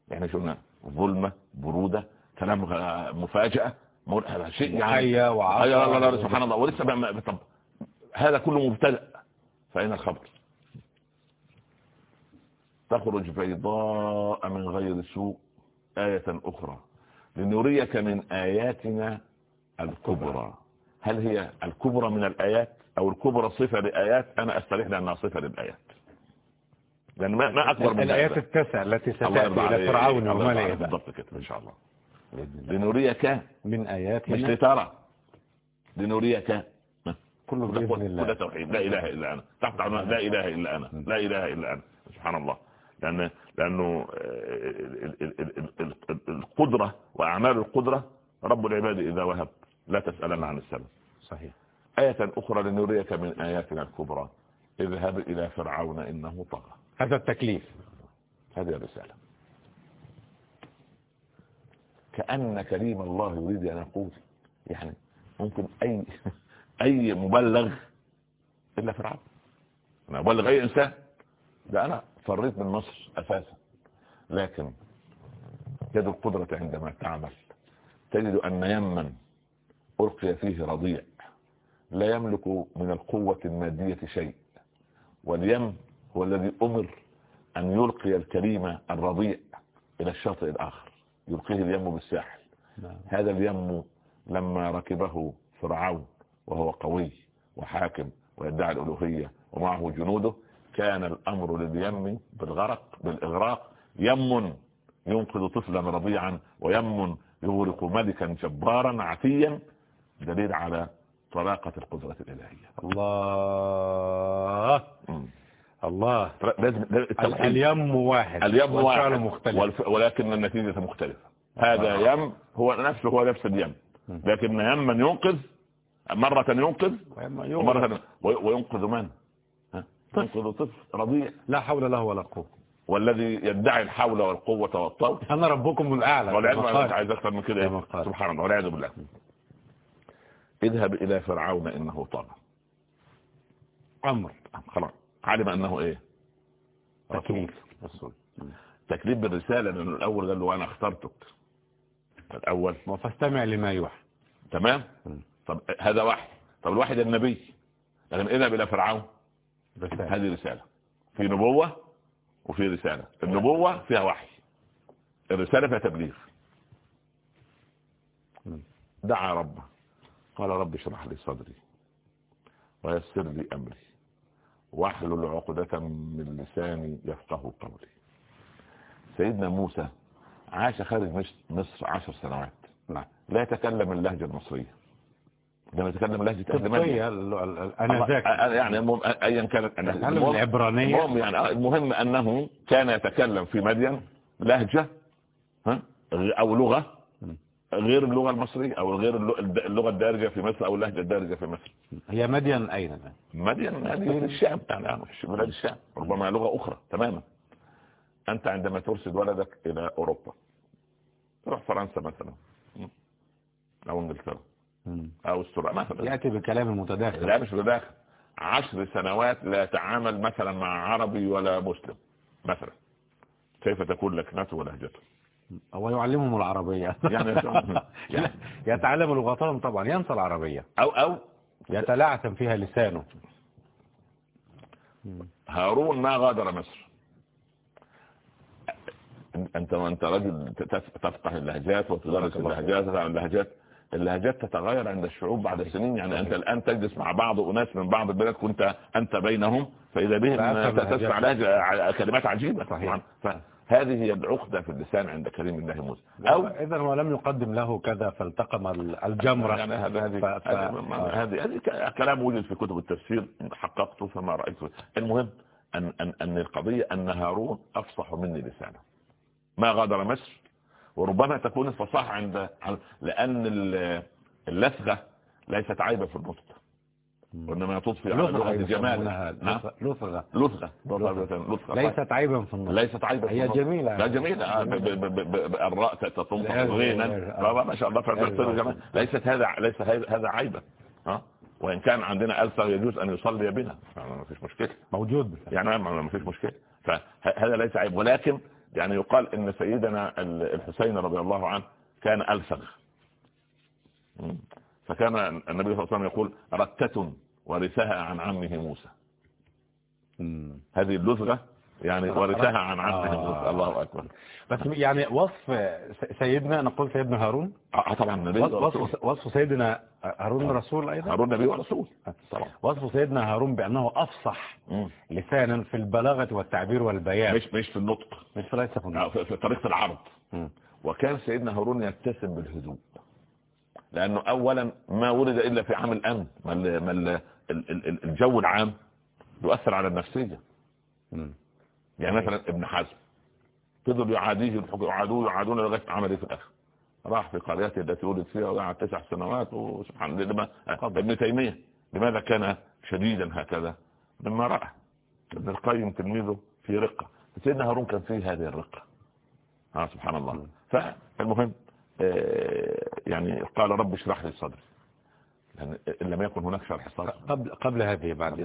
B: يعني شفنا ظلمة برودة كلام غ- مفاجأة. مر- هذا شيء يعني
C: حية وعصا.
B: أيوة سبحان الله. ولسه ما- طب هذا كله مبتدأ. فأين الخبر؟ تخرج بيضاء من غير سوء آية أخرى لنريك من آياتنا الكبرى. هل هي الكبرى من الآيات أو الكبرى صفة لآيات؟ أنا أستريح لأنها صفة للآيات. لأن ما, ما أكبر من
C: الآيات. التسع التي ستأتي إلى. فرعون. وملئه
B: بالضبط كده إن شاء الله. لنريك
C: من
B: مش
C: آياتنا
B: لترى لنريك
C: كله
B: كل
C: بإذن الله.
B: توحيد. لا إله إلا أنا. تحت عنوان لا إله إلا أنا. لا إله إلا أنا. سبحان الله. لأن لأنه آه، ال- ال- ال- ال- ال- ال- القدرة وأعمال القدرة رب العباد إذا وهب. لا تسألن عن السبب
C: صحيح.
B: آية أخرى لنريك من آياتنا الكبرى. اذهب إلى فرعون إنه طغى.
C: هذا التكليف.
B: هذه الرسالة. كأن كريم الله يريد أن يقول يعني ممكن أي أي مبلغ إلا فرعون. أنا أبلغ أي إنسان. ده أنا فريت من مصر أساسا. لكن يد القدرة عندما تعمل. تجد أن يمن ألقي فيه رضيع. لا يملك من القوة المادية شيء. واليم هو الذي أمر أن يلقي الكريم الرضيع إلى الشاطئ الآخر. يلقيه اليم بالساحل.
C: نعم.
B: هذا اليم لما ركبه فرعون وهو قوي وحاكم ويدعي الألوهية ومعه جنوده كان الأمر لليم بالغرق بالإغراق. يم ينقذ طفلا رضيعا ويم يغرق ملكا جبارا عتيا. دليل على طلاقة القدرة الإلهية.
C: الله. الله.
B: لازم.
C: اليم واحد
B: اليم واحد.
C: مختلف.
B: والف... ولكن النتيجة مختلفة. هذا يم هو نفسه هو نفس اليم. لكن يما ينقذ مرة ينقذ. ومرة وينقذ من؟ ينقذ طفل رضيع.
C: لا حول له ولا قوة.
B: والذي يدعي الحول والقوة والطول.
C: أنا ربكم الأعلى.
B: والعياذ بالله عايز أكثر من كده إيه؟ سبحان الله والعياذ بالله. اذهب إلى فرعون إنه طغى.
C: أمر.
B: خلاص. علم إيه؟ رسول.
C: تكليف.
B: رسول. تكليف بالرسالة لأنه الأول قال له أنا اخترتك. الأول.
C: فاستمع لما يوحى.
B: تمام. طب هذا وحي طب الواحد النبي. لكن اذهب إلى فرعون. هذه رسالة. في نبوة وفي رسالة. النبوة فيها وحي. الرسالة فيها تبليغ. دعا ربه قال رب اشرح لي صدري ويسر لي أمري. واحلل عقدة من لساني يفقه قولي. سيدنا موسى عاش خارج مصر عشر سنوات.
C: نعم.
B: لا يتكلم اللهجة المصرية. لما يتكلم لهجة أهل
C: أنا ذاك
B: يعني المهم ايا كانت
C: العبرانية؟
B: المهم يعني آه، المهم أنه كان يتكلم في مدين لهجة ها أو لغة غير اللغة المصرية أو غير اللغة- الدارجة في مصر أو اللهجة الدارجة في مصر.
C: هي مدين أين؟
B: مدين هذه في الشام يعني في بلاد الشام ربما لغة أخرى تماما. أنت عندما ترسل ولدك إلى أوروبا تروح فرنسا مثلا أو إنجلترا. أو استراليا مثلا
C: يأتي بكلام المتداخل
B: لا مش بداخل عشر سنوات لا يتعامل مثلا مع عربي ولا مسلم مثلا. كيف تكون لكنته ولهجته؟
C: هو يعلمهم العربية.
B: يعني يعني.
C: يتعلم لغتهم طبعا ينسى العربية.
B: أو أو.
C: يتلعثم فيها لسانه.
B: هارون ما غادر مصر. أنت وانت رجل تف- تفقه اللهجات وتدرس اللهجات وتعلم اللهجات. اللهجات تتغير عند الشعوب بعد سنين يعني أنت الآن تجلس مع بعض أناس من بعض البلاد كنت أنت بينهم فإذا بهم تسمع ع- كلمات عجيبة.
C: صحيح.
B: طبعا فهذه هي العقدة في اللسان عند كريم الله موسى. أو
C: إذا هو لم يقدم له كذا فالتقم ال- الجمرة.
B: يعني هذه
C: ف- ف-
B: هذه هذه هذه كلام وجد في كتب التفسير حققته فما رايته المهم ان ان أن القضية أن هارون أفصح مني لسانا ما غادر مصر وربما تكون الفصاحة عند لأن ال- اللثغه ليست عيبة في النطق وإنما تضفي على لغة الجمال.
C: لثغة لثغة.
B: لثغه
C: ليست عيبا في النص.
B: ليست عيبة في
C: هي. جميلة.
B: لا جميلة. آه، الراء تنطق غينا. ما شاء الله. جمال ليست هذا ليس هذا عيبا. ها وإن كان عندنا ألفة يجوز أن يصلي بنا. يعني ما فيش مشكلة.
C: موجود.
B: يعني ما فيش مشكلة. فهذا ليس عيب. ولكن يعني يقال إن سيدنا ال- الحسين رضي الله عنه كان ألفغ مم. فكان النبي صلى الله عليه وسلم يقول رتة ورثها عن عمه موسى. هذه اللزغة يعني ورثها عن عمه
C: آه.
B: الله أكبر
C: بس يعني وصف سيدنا نقول سيدنا هارون
B: آه طبعا النبي
C: وصف. وصف, سيدنا هارون رسول أيضا
B: هارون نبي ورسول طبعا
C: وصف سيدنا هارون بأنه أفصح
B: مم.
C: لسانا في البلاغة والتعبير والبيان
B: مش مش في النطق
C: مش في ليس في
B: آه،. في طريقة العرض
C: مم.
B: وكان سيدنا هارون يتسم بالهدوء لأنه أولا ما ولد إلا في عام الأمن ما ال- ما ال- ال- ال- الجو العام يؤثر على النفسية
C: مم.
B: يعني مثلا ابن حزم فضل يعاديه الحكم يعادوه يعادون لغاية عمل إيه في الآخر؟ راح في قريته التي ولد فيها وقعد تسع سنوات وسبحان الله ابن تيمية لماذا كان شديدا هكذا؟ لما رأى ابن القيم تلميذه في رقة سيدنا هارون كان فيه هذه الرقة. آه سبحان الله. فالمهم آه، يعني قال رب اشرح لي صدري. إن لم يكن هناك شرح صدر
C: قبل قبل هذه بعد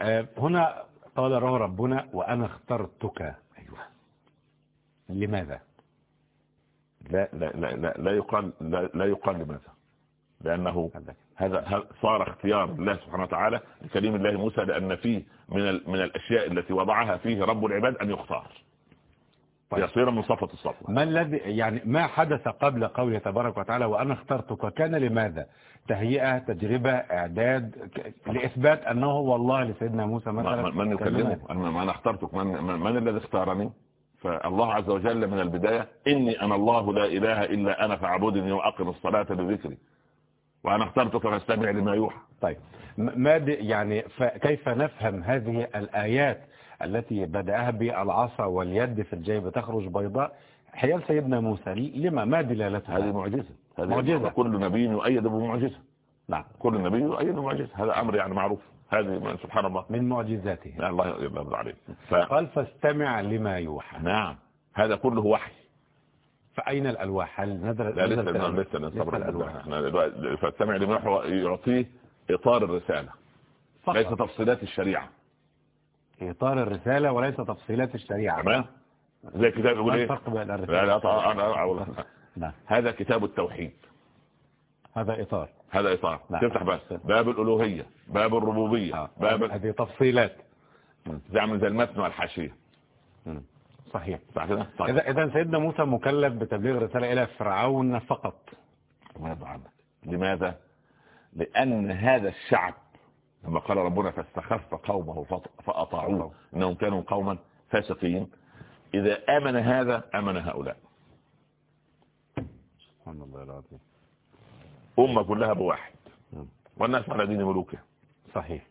C: آه، هنا قال له ربنا وأنا اخترتك.
B: أيوة.
C: لماذا؟
B: لا لا لا لا, لا يقال لا, لا يقال لماذا. لأنه
C: هذا.
B: صار اختيار الله سبحانه وتعالى لكليم الله موسى لأن فيه من من الأشياء التي وضعها فيه رب العباد أن يختار.
C: طيب.
B: يصير من صفة الصفوة.
C: ما الذي يعني ما حدث قبل قوله تبارك وتعالى وأنا اخترتك كان لماذا؟ تهيئة تجربة إعداد لإثبات أنه هو الله لسيدنا موسى مثلا
B: من يكلمه؟ أنا اخترتك. من, من, من الذي اختارني؟ فالله عز وجل من البداية إني أنا الله لا إله إلا أنا فاعبدني وأقم الصلاة لذكري وأنا اخترتك فاستمع لما يوحى.
C: طيب. ما يعني فكيف نفهم هذه الآيات التي بدأها بالعصا واليد في الجيب تخرج بيضاء. حيال سيدنا موسى لما؟ ما دلالتها؟
B: هذه معجزة. هذه
C: معجزة.
B: كل نبي يؤيد بمعجزة.
C: نعم.
B: كل نبي يؤيد بمعجزة. هذا أمر يعني معروف. هذه سبحان الله.
C: من معجزاته.
B: الله يرضى عليك ف...
C: قال فاستمع لما يوحى.
B: نعم. هذا كله وحي.
C: فأين الألواح؟ هل نزل
B: لا لسه لسه؟ لسه
C: لسه
B: نصبر
C: الألواح.
B: إحنا دلوقتي فاستمع لما يعطيه إطار الرسالة. ليس
C: فقط
B: تفصيلات الشريعة.
C: إطار الرسالة وليس تفصيلات الشريعة.
B: تمام. زي كتاب يقول
C: إيه؟
B: لا لا طبعا أنا أقول. لك.
C: نعم.
B: هذا كتاب التوحيد.
C: هذا إطار.
B: هذا إطار.
C: نعم.
B: تفتح بس باب الألوهية. باب الربوبية.
C: آه.
B: باب
C: هذه تفصيلات.
B: زعم زي المتن والحاشية.
C: مم. صحيح.
B: صح كده؟ طيب.
C: إذا إذا سيدنا موسى مكلف بتبليغ الرسالة إلى فرعون فقط.
B: عنك لماذا؟ لأن هذا الشعب لما قال ربنا فاستخف قومه فأطاعوه إنهم كانوا قوما فاسقين. إذا آمن هذا آمن هؤلاء.
C: سبحان الله العظيم.
B: أمة كلها بواحد.
C: مم.
B: والناس على دين ملوكه.
C: صحيح.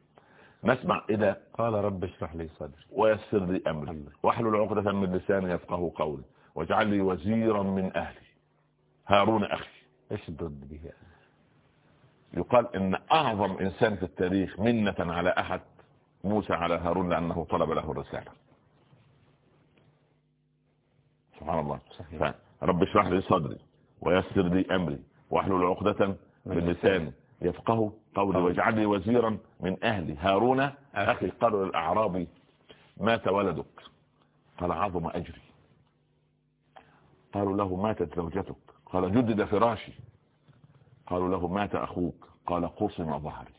B: نسمع إذا
C: قال رب اشرح لي صدري.
B: ويسر لي أمري. واحلل عقدة من لساني يفقه قولي. واجعل لي وزيرا من أهلي. هارون أخي.
C: إيش ضد به
B: يقال إن أعظم إنسان في التاريخ منة على أحد موسى على هارون لأنه طلب له الرسالة. سبحان الله. رب اشرح لي صدري ويسر لي أمري واحلل عقدة من لساني يفقه قولي واجعل لي وزيرا من أهلي هارون. أخي. قالوا للأعرابي مات ولدك. قال عظم أجري. قالوا له ماتت زوجتك. قال جدد فراشي. قالوا له مات أخوك. قال قصم ظهري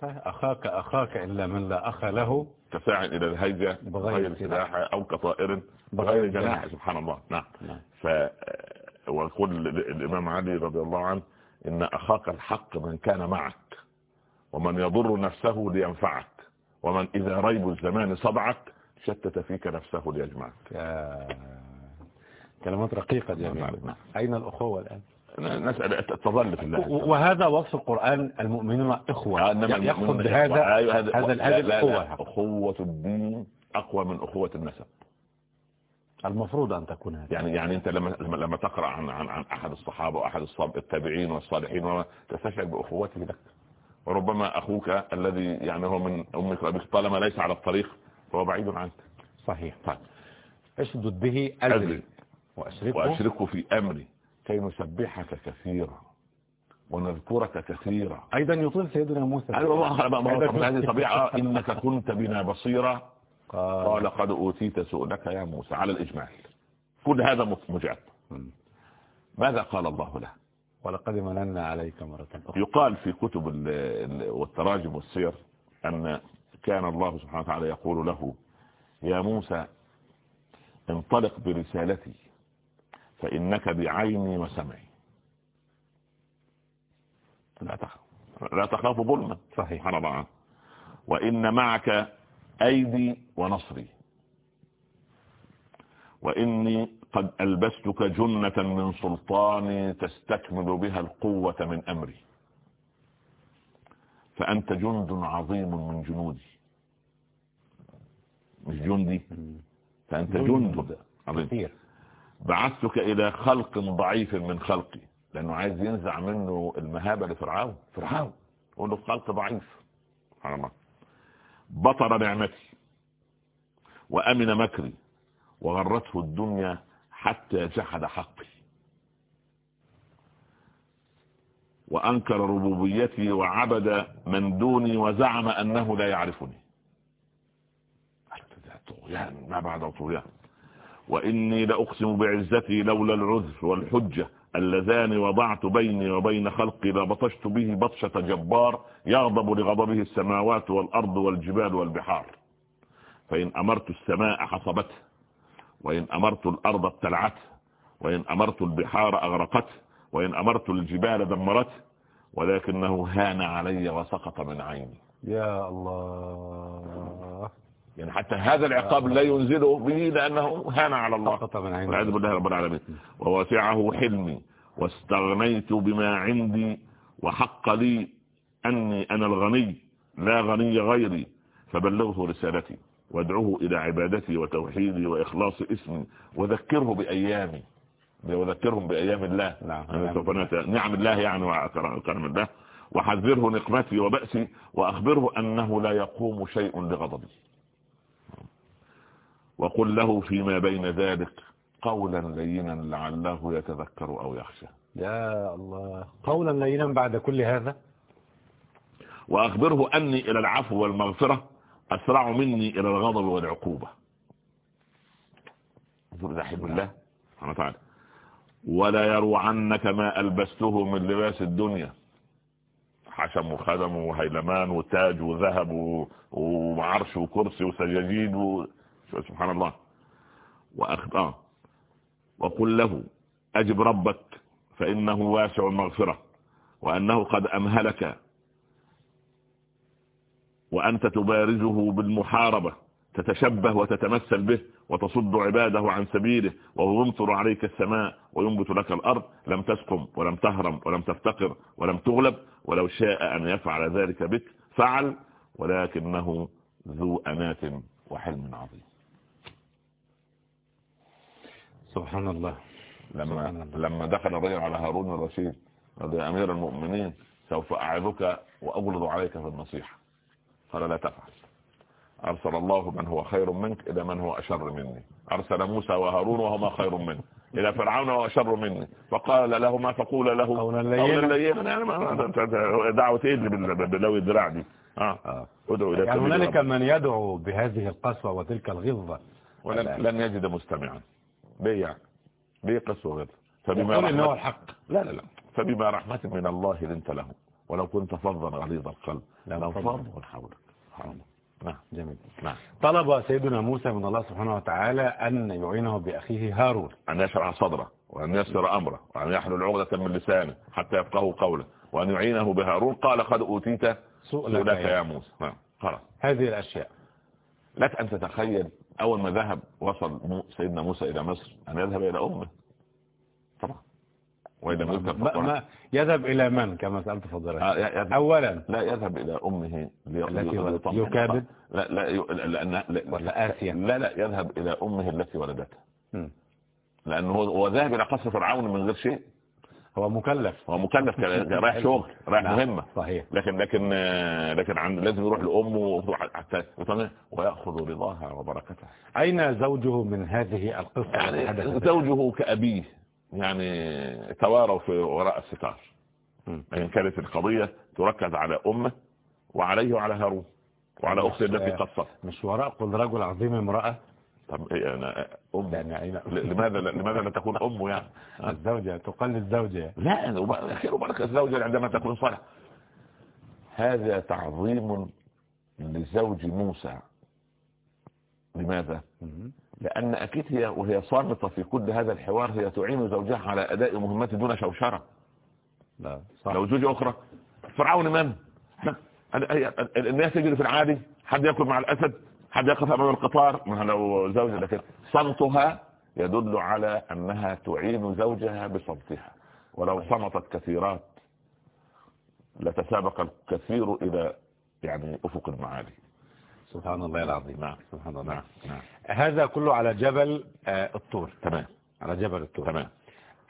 C: صحيح أخاك أخاك إلا من لا أخ له
B: كساع إلى الهيجة
C: بغير
B: بغير سلاح. أو كطائر
C: بغير جناح.
B: سبحان الله. نعم.
C: نعم.
B: ف ويقول الإمام علي رضي الله عنه إن أخاك الحق من كان معك ومن يضر نفسه لينفعك ومن إذا ريب الزمان صدعك شتت فيك نفسه ليجمعك.
C: يا كلمات رقيقة جميلة.
B: نعم.
C: أين الأخوة الآن؟
B: نسأل تظل في الله.
C: وهذا وصف القرآن المؤمنون إخوة.
B: آه،
C: بهذا
B: إخوة. أيوة، هذا
C: هذا الأخوة
B: لا. أخوة الدين أقوى من أخوة النسب.
C: المفروض أن تكون هذا
B: يعني يعني أنت لما لما تقرأ عن عن عن أحد الصحابة وأحد الصاب التابعين والصالحين تستشعر باخوته لك. وربما أخوك الذي يعني هو من أمك وأبيك طالما ليس على الطريق فهو بعيد عنك.
C: صحيح.
B: طيب.
C: اشدد به
B: أزري.
C: وأشركه.
B: وأشركه في أمري كي نسبحك كثيرا ونذكرك كثيرا.
C: أيضا يطيل سيدنا موسى.
B: أيوة هذه طبيعة. إنك كنت بنا بصيرا.
C: قال.
B: قد أوتيت سؤلك يا موسى. على الإجمال. كل هذا مجاب. ماذا قال الله له؟
C: ولقد مننا عليك مرة أخرى.
B: يقال في كتب ال- ال- والتراجم والسير أن كان الله سبحانه وتعالى يقول له يا موسى انطلق برسالتي فإنك بعيني وسمعي لا تخاف. لا تخاف ظلما.
C: صحيح.
B: الله. وإن معك أيدي ونصري. وإني قد ألبستك جنة من سلطاني تستكمل بها القوة من أمري. فأنت جند عظيم من جنودي. مش جندي. فأنت
C: جند.
B: عظيم. بعثتك إلى خلق ضعيف من خلقي. لأنه عايز ينزع منه المهابة لفرعون. فرعون. يقول خلق ضعيف. الله. بطر نعمتي. وأمن مكري. وغرته الدنيا حتى جحد حقي. وأنكر ربوبيتي وعبد من دوني وزعم أنه لا يعرفني. طغيان. ما بعد طغيان. وإني لأقسم بعزتي لولا العذر والحجة اللذان وضعت بيني وبين خلقي لبطشت به بطشة جبار يغضب لغضبه السماوات والأرض والجبال والبحار. فإن أمرت السماء حصبته وإن أمرت الأرض ابتلعته وإن أمرت البحار أغرقته وإن أمرت الجبال دمرته ولكنه هان علي وسقط من عيني.
C: يا الله.
B: يعني حتى هذا العقاب لا ينزله به لأنه هان على الله. والعياذ بالله رب العالمين. ووسعه حلمي واستغنيت بما عندي وحق لي أني أنا الغني لا غني غيري. فبلغه رسالتي وادعوه إلى عبادتي وتوحيدي وإخلاص اسمي وذكره بأيامي. وذكرهم بأيام الله.
C: نعم.
B: نعم الله يعني وكرم الله. وحذره نقمتي وبأسي وأخبره أنه لا يقوم شيء لغضبي وقل له فيما بين ذلك قولا لينا لعله يتذكر أو يخشى.
C: يا الله. قولا لينا بعد كل هذا؟
B: وأخبره أني إلى العفو والمغفرة أسرع مني إلى الغضب والعقوبة. حلم الله سبحانه وتعالى. ولا يروعنك ما ألبسته من لباس الدنيا. حشم وخدم وهيلمان وتاج وذهب وعرش وكرسي وسجاجيد و... سبحان الله وأخ... آه. وقل له أجب ربك فإنه واسع المغفرة وأنه قد أمهلك وأنت تبارزه بالمحاربة تتشبه وتتمثل به وتصد عباده عن سبيله وهو يمطر عليك السماء وينبت لك الأرض لم تسقم ولم تهرم ولم تفتقر ولم تغلب ولو شاء أن يفعل ذلك بك فعل ولكنه ذو أنات وحلم عظيم
C: سبحان الله.
B: لما لما دخل الرجل على هارون الرشيد قال يا أمير المؤمنين سوف أعظك واغلظ عليك في النصيحة. قال لا تفعل. أرسل الله من هو خير منك إلى من هو أشر مني. أرسل موسى وهارون وهما خير مني. إلى فرعون واشر مني. فقال له ما تقول له؟
C: قولا لينا.
B: دعوة إيه اللي بال- بلو الدراع دي. آه.
C: آه.
B: ادعو إلى
C: يعني هنالك. من يدعو بهذه القسوة وتلك الغلظة
B: ولن لن يجد مستمعا. ليه يعني ليه قسوة غير. فبما رحمة
C: الحق.
B: لا لا لا. فبما رحمة من الله لنت له. ولو كنت فظا غليظ القلب لو فضوا حولك. نعم.
C: جميل.
B: نعم.
C: طلب سيدنا موسى من الله سبحانه وتعالى أن يعينه بأخيه هارون.
B: أن يشرح صدره وأن يسر أمره وأن يحلل عقدة من لسانه حتى يفقه قوله. وأن يعينه بهارون قال قد أوتيت
C: سؤلك يا
B: موسى. نعم. خلاص.
C: هذه الأشياء.
B: لك أن تتخيل أول ما ذهب وصل سيدنا موسى إلى مصر أن يذهب إلى أمه. طبعا. وإذا ما
C: يذهب إلى من؟ كما سألت فضلك
B: آه،
C: أولا.
B: لا يذهب إلى أمه
C: التي ولدت. يكابد؟
B: لا لا لأن لا
C: ولا آسيا.
B: لا لا يذهب إلى أمه التي ولدته. لأنه هو هو ذاهب إلى قصر فرعون من غير شيء.
C: هو مكلف.
B: هو مكلف رايح شغل رايح
C: نعم،
B: مهمة.
C: صحيح.
B: لكن لكن لكن عند لازم يروح لأمه حتى ويأخذ رضاها وبركتها.
C: أين زوجه من هذه التي
B: يعني زوجه كأبيه يعني تواروا في وراء الستار. لكن كانت القضية تركز على أمه وعليه وعلى هارون وعلى أخته التي قصت
C: مش وراء قل رجل عظيم امرأة
B: طب إيه أنا أم.
C: يعني
B: لماذا لماذا لا تكون أمه يعني؟
C: الزوجة تقلد زوجها
B: لا خير وبركة الزوجة عندما تكون صالحة. هذا تعظيم لزوج موسى. لماذا؟
C: مم.
B: لأن أكيد هي وهي صامتة في كل هذا الحوار هي تعين زوجها على أداء مهمات دون شوشرة.
C: لا صح.
B: لو زوجة أخرى. فرعون من؟ الناس تجري في العادي حد يأكل مع الأسد؟ حد يقف أمام القطار؟ ما لو زوجة لكن صمتها يدل على أنها تعين زوجها بصمتها. ولو صمتت كثيرات لتسابق الكثير إلى يعني أفق المعالي.
C: سبحان الله العظيم.
B: نعم
C: سبحان الله.
B: نعم نعم.
C: هذا كله على جبل آه، الطور.
B: تمام.
C: على جبل الطور.
B: تمام.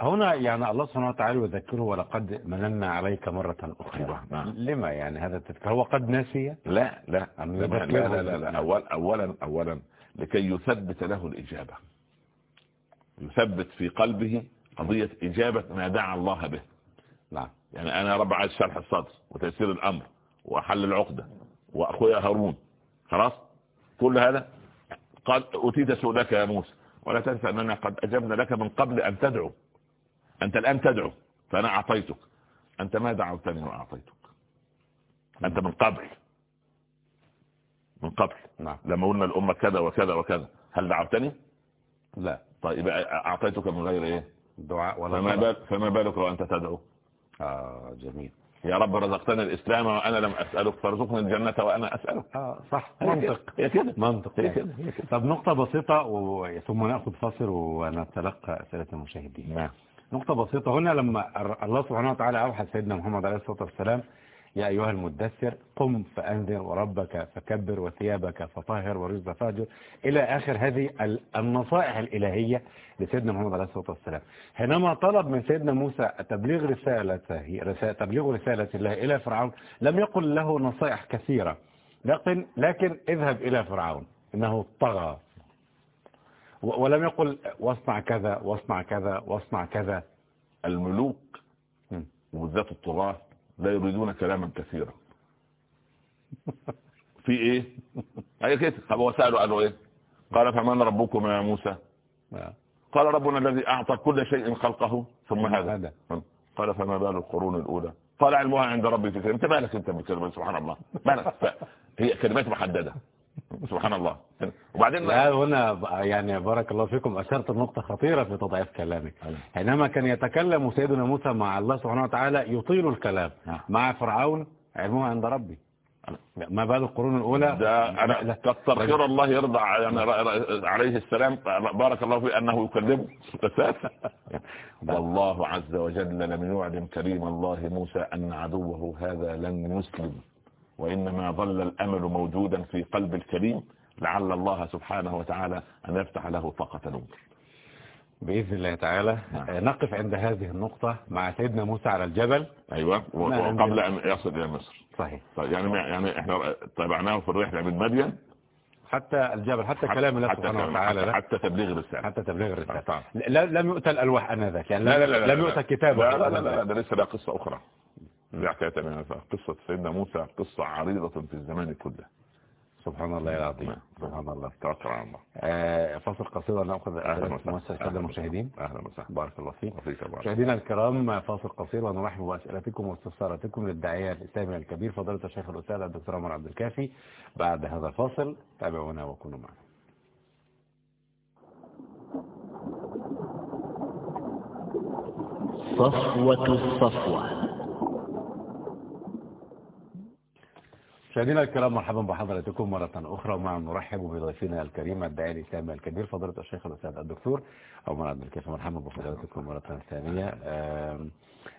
C: هنا يعني الله سبحانه وتعالى يذكره ولقد مننا عليك مرة أخرى.
B: نعم.
C: لما يعني هذا التذكير؟ هو قد نسي؟
B: لا لا لا لا لا, لا, لا. أول أولا أولا لكي يثبت له الإجابة. يثبت في قلبه قضية إجابة ما دعا الله به.
C: نعم.
B: يعني أنا رب عايز شرح الصدر وتيسير الأمر وحل العقدة وأخويا هارون. خلاص؟ كل هذا؟ قد أتيت سؤلك يا موسى ولا تنسى أننا قد أجبنا لك من قبل أن تدعو. أنت الآن تدعو فأنا أعطيتك. أنت ما دعوتني وأعطيتك أنت من قبل. من قبل.
C: نعم.
B: لما قلنا الأمة كذا وكذا وكذا هل دعوتني؟
C: لا.
B: طيب أعطيتك من غير إيه؟
C: دعاء ولا
B: فما. بال فما بالك وأنت تدعو؟
C: آه جميل.
B: يا رب رزقتني الإسلام وأنا لم أسألك فارزقني الجنة وأنا أسألك.
C: آه صح. منطق.
B: هي كده.
C: منطق.
B: هي كده.
C: طب نقطة بسيطة و... ثم نأخذ فاصل ونتلقى أسئلة المشاهدين.
B: نعم.
C: نقطة بسيطة. هنا لما الله سبحانه وتعالى أوحى سيدنا محمد عليه الصلاة والسلام يا أيها المدثر قم فأنذر وربك فكبر وثيابك فطهر ورزق فاجر. إلى آخر هذه ال- النصائح الإلهية لسيدنا محمد عليه الصلاة والسلام. حينما طلب من سيدنا موسى تبليغ رسالته رسالة تبليغ رسالة الله إلى فرعون لم يقل له نصائح كثيرة. لكن لكن اذهب إلى فرعون إنه طغى. ولم يقل واصنع كذا واصنع كذا واصنع كذا.
B: الملوك. وبالذات الطغاة لا يريدون كلاما كثيرا. في إيه؟ أي كده طب هو سأله قالوا إيه؟ قال فمن ربكم يا موسى؟
C: آه.
B: قال ربنا الذي أعطى كل شيء خلقه ثم هذا. قال فما بال القرون الأولى؟ قال علمها عند ربي في كلمة انت مالك أنت بالكلمة سبحان الله. مالك. هي كلمات محددة. سبحان الله. وبعدين
C: لا هنا يعني بارك الله فيكم أشرت نقطة خطيرة في تضعيف كلامك. حينما كان يتكلم سيدنا موسى مع الله سبحانه وتعالى يطيل الكلام
B: نعم.
C: مع فرعون علمه عند ربي. ما بال القرون الأولى؟
B: ده
C: لا.
B: كتر خير الله يرضى يعني عليه السلام. بارك الله فيه أنه يكلمه. والله عز وجل لم يعلم كريم الله موسى أن عدوه هذا لن يسلم. وإنما ظل الأمل موجودا في قلب الكريم لعل الله سبحانه وتعالى أن يفتح له طاقة نور.
C: بإذن الله تعالى
B: نعم.
C: آه، نقف عند هذه النقطة مع سيدنا موسى على الجبل. نعم.
B: وقبل أن يصل إلى مصر.
C: صحيح.
B: طيب يعني يعني إحنا تابعناه في الرحلة من مدين.
C: حتى الجبل حتى كلام الله
B: حتى
C: سبحانه وتعالى
B: حتى,
C: لا
B: حتى تبليغ الرسالة.
C: حتى تبليغ الرسالة. لا لم يؤتى الألواح أنذاك يعني
B: لا لا لا لا
C: لم
B: لا.
C: يؤتى الكتاب
B: لا لا لا, لا ده لسه لها قصة أخرى. دي حكايه تانية. قصة سيدنا موسى قصة عريضة في الزمان كله.
C: سبحان الله العظيم
B: نعم.
C: سبحان الله.
B: توكل على الله.
C: آه، فاصل قصير مؤسسة
B: أهلاً
C: السادة المشاهدين
B: وسهلا. أهلا وسهلا.
C: بارك الله فيك. مشاهدينا الكرام فاصل قصير ونرحب بأسئلتكم واستفساراتكم للداعية الإسلامي الكبير فضيلة الشيخ الأستاذ الدكتور عمر عبد الكافي. بعد هذا الفاصل تابعونا وكونوا معنا.
D: صفوة الصفوة.
C: مشاهدينا الكرام مرحبا بحضراتكم مرة أخرى. ومع نرحب بضيفنا الكريم الداعي الإسلامي الكبير فضيلة الشيخ الأستاذ الدكتور عمر عبد الكافي. مرحبا بفضيلتكم مرة ثانية.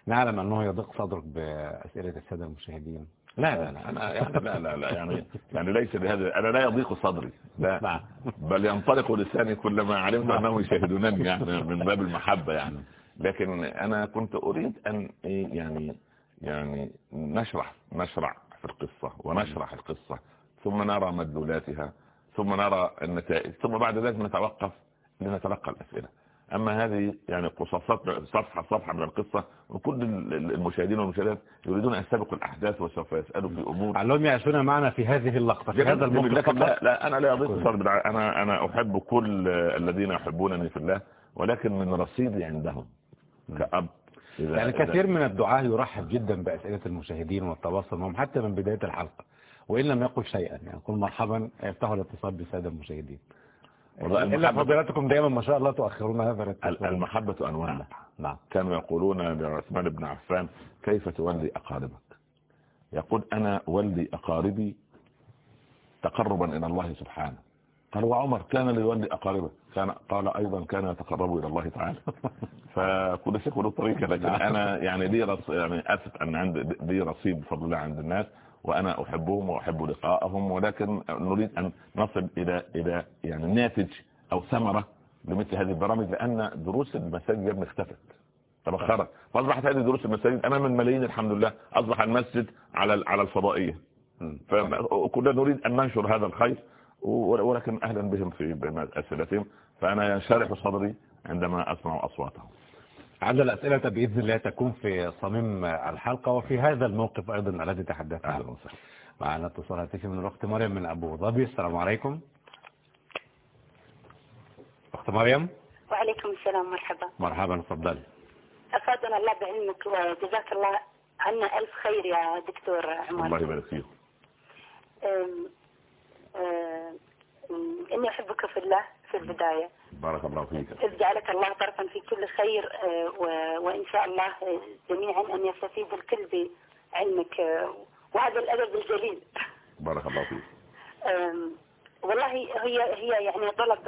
C: نعلم أنه يضيق صدرك بأسئلة السادة المشاهدين.
B: لا لا لا أنا يعني لا لا لا يعني يعني ليس بهذا أنا لا يضيق صدري. لا
C: نعم.
B: بل ينطلق لساني كلما علمت أنهم يشاهدونني يعني من باب المحبة يعني. لكن أنا كنت أن إيه يعني يعني نشرح نشرع في القصة ونشرح القصة ثم نرى مدلولاتها ثم نرى النتائج ثم بعد ذلك نتوقف لنتلقى الأسئلة. أما هذه يعني قصاصات صفحه صفحة من القصة وكل المشاهدين والمشاهدات يريدون أن يستبقوا الأحداث وسوف يسألوا في أمور.
C: علهم يعيشون معنا في هذه اللقطة في هذا الموقف
B: لا, لا لا اضيق صدر بالع- أنا أنا أحب كل الذين يحبونني في الله ولكن من رصيدي عندهم كأب
C: يعني كثير من الدعاة يرحب جدا بأسئلة المشاهدين والتواصل معهم حتى من بداية الحلقة وإن لم يقل شيئا يعني يقول مرحبا يفتحوا الاتصال بالسادة المشاهدين. إلا فضيلتكم دائما ما شاء الله تؤخرون هذا الاتصال
B: المحبة أنواع
C: نعم.
B: كانوا يقولون لعثمان بن عفان كيف تولي أقاربك؟ يقول أنا أولي أقاربي تقربا إلى الله سبحانه. قال وعمر كان ليولي أقاربه كان قال أيضا كان يتقرب إلى الله تعالى. فكل شيء له طريقة لكن أنا يعني لي رص يعني أثق أن عند لي رصيد بفضل الله عند الناس وأنا أحبهم وأحب لقاءهم ولكن نريد أن نصل إلى إلى يعني ناتج أو ثمرة لمثل هذه البرامج لأن دروس المساجد يا ابني اختفت. تبخرت. فأصبحت هذه دروس المساجد؟ أمام الملايين الحمد لله. أصبح المسجد على على الفضائية. فكنا نريد أن ننشر هذا الخير. ولكن أهلا بهم في أسئلتهم. فأنا ينشرح صدري عندما أسمع أصواتهم.
C: عند الأسئلة بإذن الله تكون في صميم الحلقة وفي هذا الموقف أيضا الذي تحدثنا. عنه
B: وسهلا.
C: معنا اتصال هاتفي من الأخت مريم من أبو ظبي. السلام عليكم. أخت مريم.
E: وعليكم السلام مرحبا.
C: مرحبا تفضلي.
E: أفادنا الله بعلمك وجزاك الله عنا ألف خير يا دكتور عمر.
B: الله يبارك فيك.
E: إني أحبك في الله في البداية.
B: بارك الله فيك.
E: إذ جعلك الله طرفا في كل خير و- وإن شاء الله أه، جميعا أن يستفيد الكل بعلمك وهذا الأدب الجليل.
B: بارك الله فيك.
E: والله هي هي يعني طلب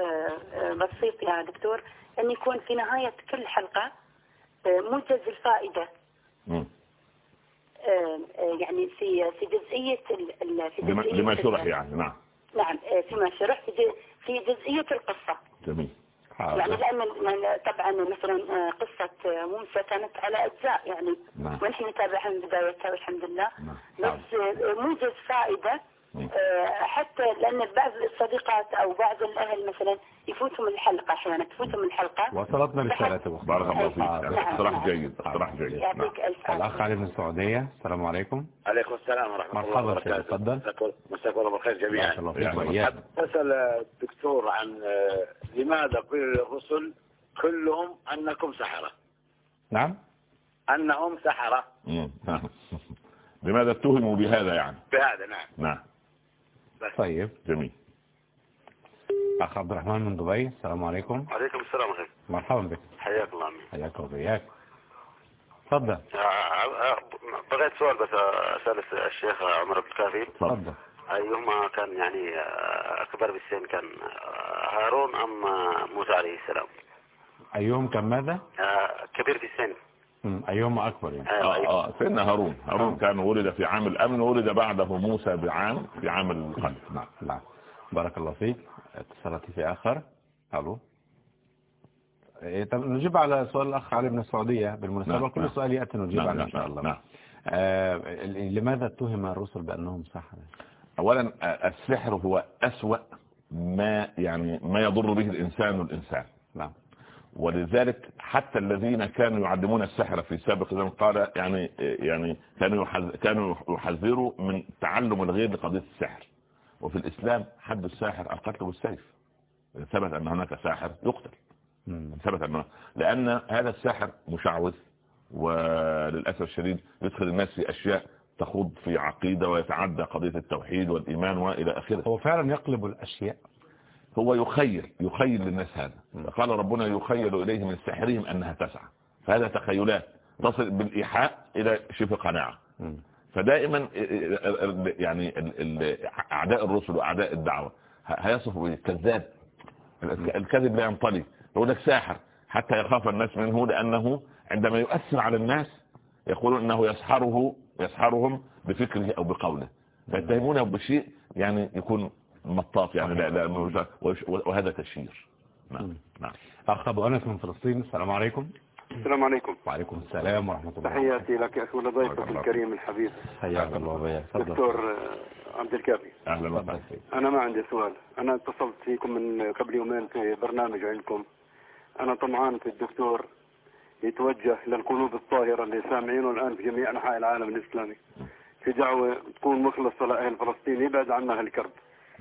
E: بسيط يا دكتور أن يكون في نهاية كل حلقة موجز الفائدة. آه، آه، يعني في في جزئية في جزئية
B: لما شرح يعني نعم.
E: نعم فيما شرح في ج- في جزئية القصة.
B: جميل.
E: يعني لأن طبعا مثلا آه، قصة آه، موسى كانت على أجزاء يعني
B: نعم.
E: ونحن نتابعها من بدايتها والحمد لله.
B: نعم.
E: بس آه، موجز فائدة حتى لأن بعض الصديقات أو بعض الأهل مثلا يفوتهم الحلقة أحيانا تفوتهم الحلقة.
C: وصلتنا رسالة
B: بارك الله فيك.
C: آه،
E: نعم.
B: اقتراح جيد اقتراح جيد. نعم.
E: يعطيك ألف عافية.
C: الأخ علي من السعودية السلام عليكم.
F: عليكم السلام ورحمة الله
C: مرحبا
F: وبركاته.
C: تفضل.
F: مساك- الله بالخير جميعا.
C: الله فيك وإياك
F: أسأل الدكتور عن آه، لماذا كل الرسل كلهم أنكم سحرة؟
C: نعم.
F: أنهم سحرة.
B: نعم. لماذا اتهموا بهذا يعني؟
F: بهذا نعم.
B: نعم.
C: طيب
B: جميل.
C: أخ عبد الرحمن من دبي السلام عليكم.
F: عليكم السلام ورحمة
C: مرحبا بك.
F: حياك الله أمين.
C: حياك وبياك تفضل.
F: بغيت سؤال بس أسأل الشيخ عمر بن الكافي.
C: تفضل.
F: أيهما كان يعني أكبر بالسن كان هارون أم موسى عليه السلام؟
C: أيهم كان ماذا؟
F: كبير في السن
C: أيهما أكبر يعني؟
B: آه آه سيدنا هارون. هارون كان ولد في عام الأمن وولد بعده موسى بعام في عام القلب
C: نعم نعم. بارك الله فيك. اتصالاتي في آخر. ألو. إيه، طب نجيب على سؤال الأخ علي من السعودية بالمناسبة.
B: نعم،
C: كل
B: نعم.
C: سؤال يأتي نجيب
B: نعم،
C: عليه
B: نعم،
C: إن شاء الله.
B: نعم.
C: آه لماذا اتهم الرسل بأنهم سحرة
B: اولا آه، السحر هو أسوأ ما يعني ما يضر به الإنسان الانسان
C: نعم.
B: ولذلك حتى الذين كانوا يعلمون السحر في سابق زمن قال يعني يعني كانوا كانوا يحذروا من تعلم الغير لقضيه السحر. وفي الإسلام حد الساحر القتل بالسيف ثبت أن هناك ساحر يقتل. ثبت انه لأن هذا الساحر مشعوذ وللأسف الشديد يدخل الناس في أشياء تخوض في عقيدة ويتعدى قضية التوحيد والإيمان وإلى آخره.
C: هو فعلا يقلب الأشياء.
B: هو يخيل يخيل للناس هذا. قال ربنا يخيل إليه من سحرهم أنها تسعى. فهذا تخيلات تصل بالإيحاء إلى شبه قناعة. فدائما يعني أعداء الرسل وأعداء الدعوة. هيصفوا بالكذاب. الكذب لا ينطلي يقول لك ساحر. حتى يخاف الناس منه لأنه عندما يؤثر على الناس يقولون أنه يسحره يسحرهم بفكره أو بقوله. فيتهمونه بشيء يعني يكون مطاط يعني لا لا وش- وهذا تشهير نعم نعم.
C: أخ أبو أنس من فلسطين السلام عليكم.
G: السلام عليكم.
C: وعليكم السلام ورحمة الله
G: تحياتي لك يا أخي ولضيفك الكريم الحبيب.
C: حياك الله وبياك تفضل.
G: دكتور آه، عبد الكافي.
B: أهلا
C: تفضل
B: وسهلا.
G: أنا ما عندي سؤال. أنا اتصلت فيكم من قبل يومين في برنامج عندكم. أنا طمعان في الدكتور يتوجه للقلوب الطاهرة اللي سامعينه الآن في جميع أنحاء العالم الإسلامي. في دعوة تكون مخلصة لأهل فلسطين يبعد عنا هالكرب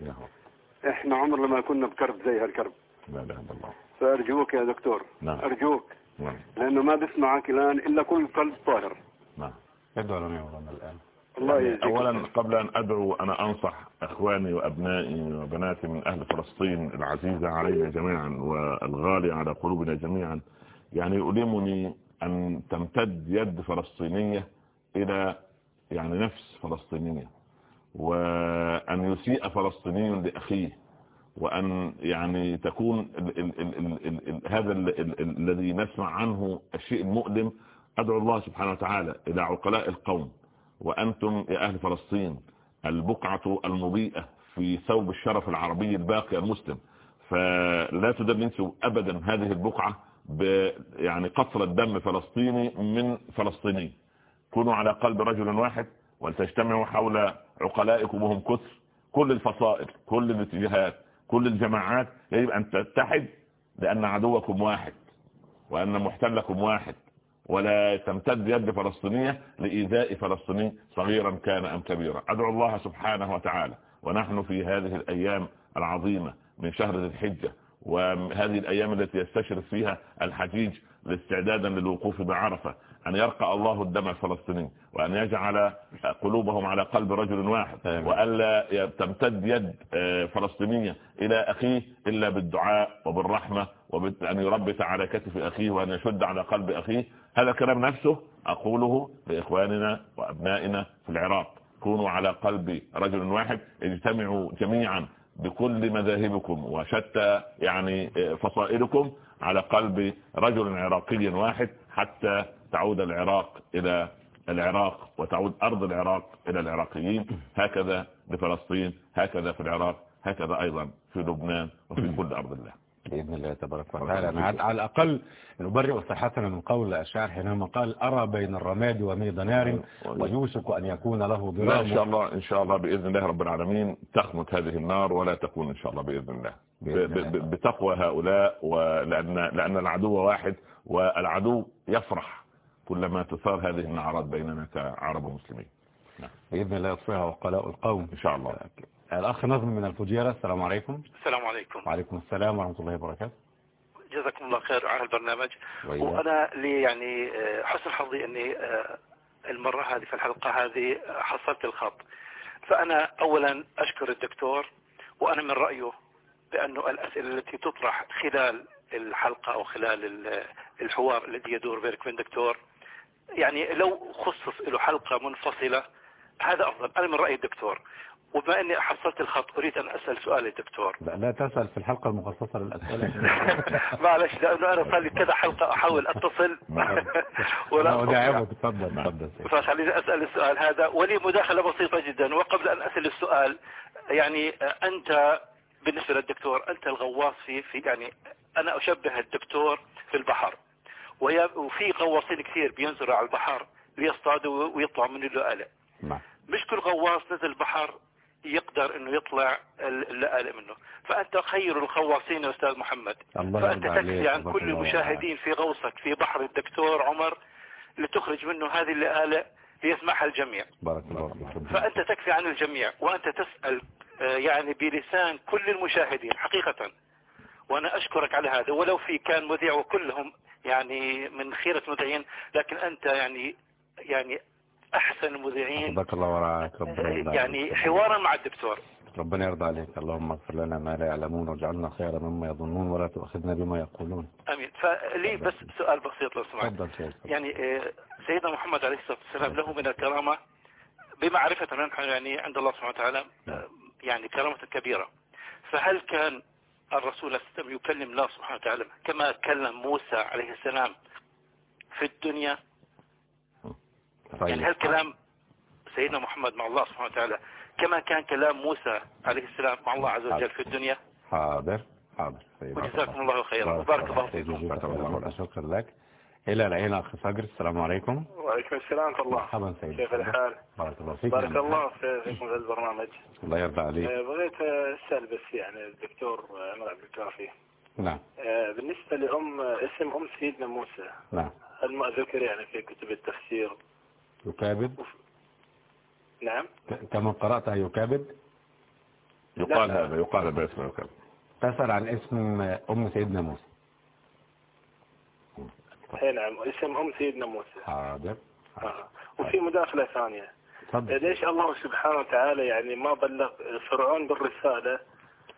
B: يا رب.
G: إحنا عمرنا ما كنا بكرب زي هالكرب.
B: لا إله إلا الله.
G: فأرجوك يا دكتور.
B: نعم.
G: أرجوك.
B: نعم.
G: لأنه ما بسمعك الآن إلا كل قلب طاهر.
B: نعم.
C: ادعو لنا يا مولانا الآن.
G: الله
B: يعني اولا قبل أن أدعو أنا أنصح إخواني وأبنائي وبناتي من أهل فلسطين العزيزة علينا جميعا والغالية على قلوبنا جميعا. يعني يؤلمني أن تمتد يد فلسطينية إلى يعني نفس فلسطينية. وأن يسيء فلسطيني لأخيه وأن يعني تكون ال ال ال ال ال ال هذا ال ال ال الذي نسمع عنه الشيء المؤلم. أدعو الله سبحانه وتعالى إلى عقلاء القوم وأنتم يا أهل فلسطين البقعة المضيئة في ثوب الشرف العربي الباقي المسلم. فلا تدنسوا أبدا هذه البقعة يعني قطرة دم فلسطيني من فلسطيني كونوا على قلب رجل واحد ولتجتمعوا حول عقلائكم وهم كثر. كل الفصائل كل الاتجاهات كل الجماعات يجب أن تتحد لأن عدوكم واحد وأن محتلكم واحد ولا تمتد يد فلسطينية لإيذاء فلسطيني صغيرا كان أم كبيرا. أدعو الله سبحانه وتعالى ونحن في هذه الأيام العظيمة من شهر ذي الحجة وهذه الأيام التي يستشرف فيها الحجيج استعدادا للوقوف بعرفة أن يرقى الله الدم الفلسطيني وأن يجعل قلوبهم على قلب رجل واحد
C: آمين.
B: وألا تمتد يد آه، فلسطينية إلى أخيه إلا بالدعاء وبالرحمة وأن يربط على كتف أخيه وأن يشد على قلب أخيه هذا الكلام نفسه أقوله لإخواننا وأبنائنا في العراق كونوا على قلب رجل واحد اجتمعوا جميعا بكل مذاهبكم وشتى يعني آه، فصائلكم على قلب رجل عراقي واحد حتى تعود العراق إلى العراق وتعود أرض العراق إلى العراقيين هكذا لفلسطين هكذا في العراق هكذا أيضا في لبنان وفي كل أرض الله.
C: بإذن الله تبارك وتعالى. على الأقل نبرئ صحتنا من قول الشاعر حينما قال أرى بين الرماد وميض نار. ويوشك أن يكون له
B: لا إن شاء
C: ظلام
B: الله إن شاء الله بإذن الله رب العالمين تخمت هذه النار ولا تكون إن شاء الله بإذن الله.
C: بإذن الله.
B: بتقوى هؤلاء ولأن لأن العدو واحد والعدو يفرح. كلما تثار هذه النعرات بيننا كعرب ومسلمين.
C: بإذن الله يطفئها وقلاء القوم.
B: إن شاء الله.
C: الأخ نظم من الفجيرة السلام عليكم.
H: السلام عليكم.
C: وعليكم السلام ورحمة الله وبركاته.
H: جزاكم الله خير على البرنامج.
C: وإياك.
H: وأنا لي يعني آه، حسن حظي أني آه، المرة هذه في الحلقة هذه آه، حصلت الخط. فأنا أولا أشكر الدكتور وأنا من رأيه بأنه الأسئلة التي تطرح خلال الحلقة أو خلال ال- الحوار الذي يدور بينك وبين الدكتور يعني لو خصص له حلقة منفصلة هذا أفضل. أنا من رأي الدكتور. وبما أني حصلت الخط أريد أن أسأل سؤال الدكتور
C: لا, لا تسأل في الحلقة المخصصة للأسئلة.
H: معلش لأنه أنا صار لي كذا حلقة أحاول أتصل. ولا
C: لا أداعبك. تفضل.
H: فخليني أسأل السؤال هذا. ولي مداخلة بسيطة جدا. وقبل أن أسأل السؤال يعني أنت بالنسبة للدكتور أنت الغواص في في يعني أنا أشبه الدكتور في البحر. وفي غواصين كثير بينزلوا على البحر ليصطادوا ويطلعوا من اللؤلؤ.
C: نعم.
H: مش كل غواص نزل البحر يقدر إنه يطلع ال- اللؤلؤ منه. فأنت خير الغواصين يا أستاذ محمد.
C: الله فأنت
H: تكفي عن كل المشاهدين في غوصك في بحر الدكتور عمر لتخرج منه هذه اللآلئ ليسمعها الجميع.
C: بارك الله فيك
H: فأنت تكفي عن الجميع وأنت تسأل آه، يعني بلسان كل المشاهدين حقيقة. وأنا أشكرك على هذا ولو في كان مذيع وكلهم يعني من خيرة المذيعين لكن أنت يعني يعني أحسن المذيعين
C: جزاك الله ورعاك ربنا
H: يعني. حوارا مع الدكتور.
C: ربنا يرضى عليك. اللهم اغفر لنا ما لا يعلمون واجعلنا خيرا مما يظنون ولا تؤاخذنا بما يقولون.
H: أمين. فلي بس سؤال بسيط لو سمحت. يعني آه، سيدنا محمد عليه الصلاة والسلام له من الكرامة بمعرفة نحن يعني عند الله سبحانه وتعالى آه، يعني كرامة كبيرة. فهل كان الرسول عليه وسلم يكلم الله سبحانه وتعالى كما كلم موسى عليه السلام في الدنيا. يعني هل كلام سيدنا محمد مع الله سبحانه وتعالى كما كان كلام موسى عليه السلام مع الله عز وجل في الدنيا؟
C: حاضر حاضر. سيدي.
H: وجزاكم الله خيرا. وبارك الله فيكم.
C: شكرا لك. إلى العين أخ فجر السلام عليكم.
I: وعليكم السلام ورحمة الله.
C: مرحبا سيدي.
I: كيف الحال؟
C: بارك الله فيك.
I: بارك. الله في- فيكم في البرنامج.
C: الله يرضى عليك.
I: آه، بغيت أسأل بس يعني الدكتور عمر عبد الكافي
C: نعم.
I: آه، بالنسبة لأم اسم أم سيدنا موسى.
C: نعم.
I: هل ما ذكر يعني في كتب التفسير؟
C: يكابد.
I: نعم.
C: كما قرأتها يكابد.
B: يقال. هذا يقال هذا اسمه كذا
C: تسأل عن اسم أم سيدنا موسى.
I: اي نعم اسم أم سيدنا موسى.
C: حاضر
I: آه. وفي مداخلة ثانية.
C: تفضل.
I: ليش الله سبحانه وتعالى يعني ما بلغ فرعون بالرسالة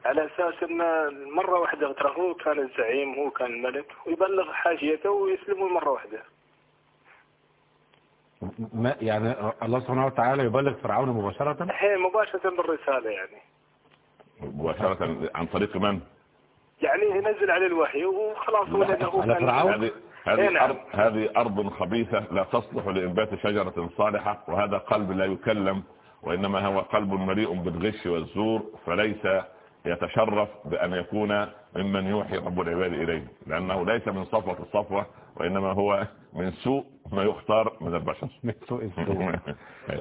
I: على أساس أن مرة واحدة ترى هو كان الزعيم هو كان الملك ويبلغ حاجيته ويسلموا مرة واحدة.
C: ما يعني الله سبحانه وتعالى يبلغ فرعون مباشرة؟
I: الحين مباشرة بالرسالة يعني.
B: مباشرة عن طريق من؟
I: يعني ينزل عليه الوحي وخلاص هو
C: على فرعون؟
I: إيه
B: هذه
I: نعم.
B: أرض هذه أرض خبيثة لا تصلح لإنبات شجرة صالحة وهذا قلب لا يكلم وإنما هو قلب مليء بالغش والزور فليس يتشرف بأن يكون ممن يوحي رب العباد إليه لأنه ليس من صفوة الصفوة وإنما هو من سوء ما يختار من البشر.
C: من سوء السوء.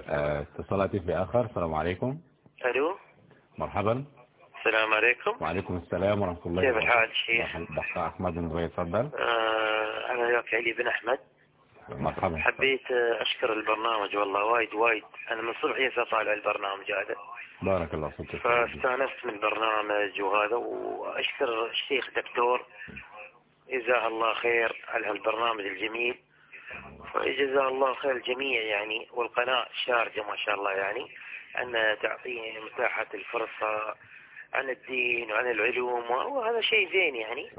C: آه، اتصالاتي في آخر السلام عليكم.
J: ألو.
C: مرحبا.
J: السلام عليكم.
C: وعليكم السلام ورحمة الله
J: كيف. الحال شيخ؟
C: دكتور أحمد بن تفضل
J: أنا وياك علي بن أحمد.
C: مرحبا.
J: حبيت أشكر البرنامج والله وايد وايد. أنا من صبح يسا طالع البرنامج هذا.
C: بارك الله فيك.
J: فاستأنست من البرنامج وهذا وأشكر الشيخ دكتور. جزاه الله خير على هالبرنامج الجميل. فجزاه الله خير الجميع يعني والقناة شارجة ما شاء الله يعني أن تعطيه مساحة الفرصة عن الدين وعن العلوم وهذا شيء زين يعني.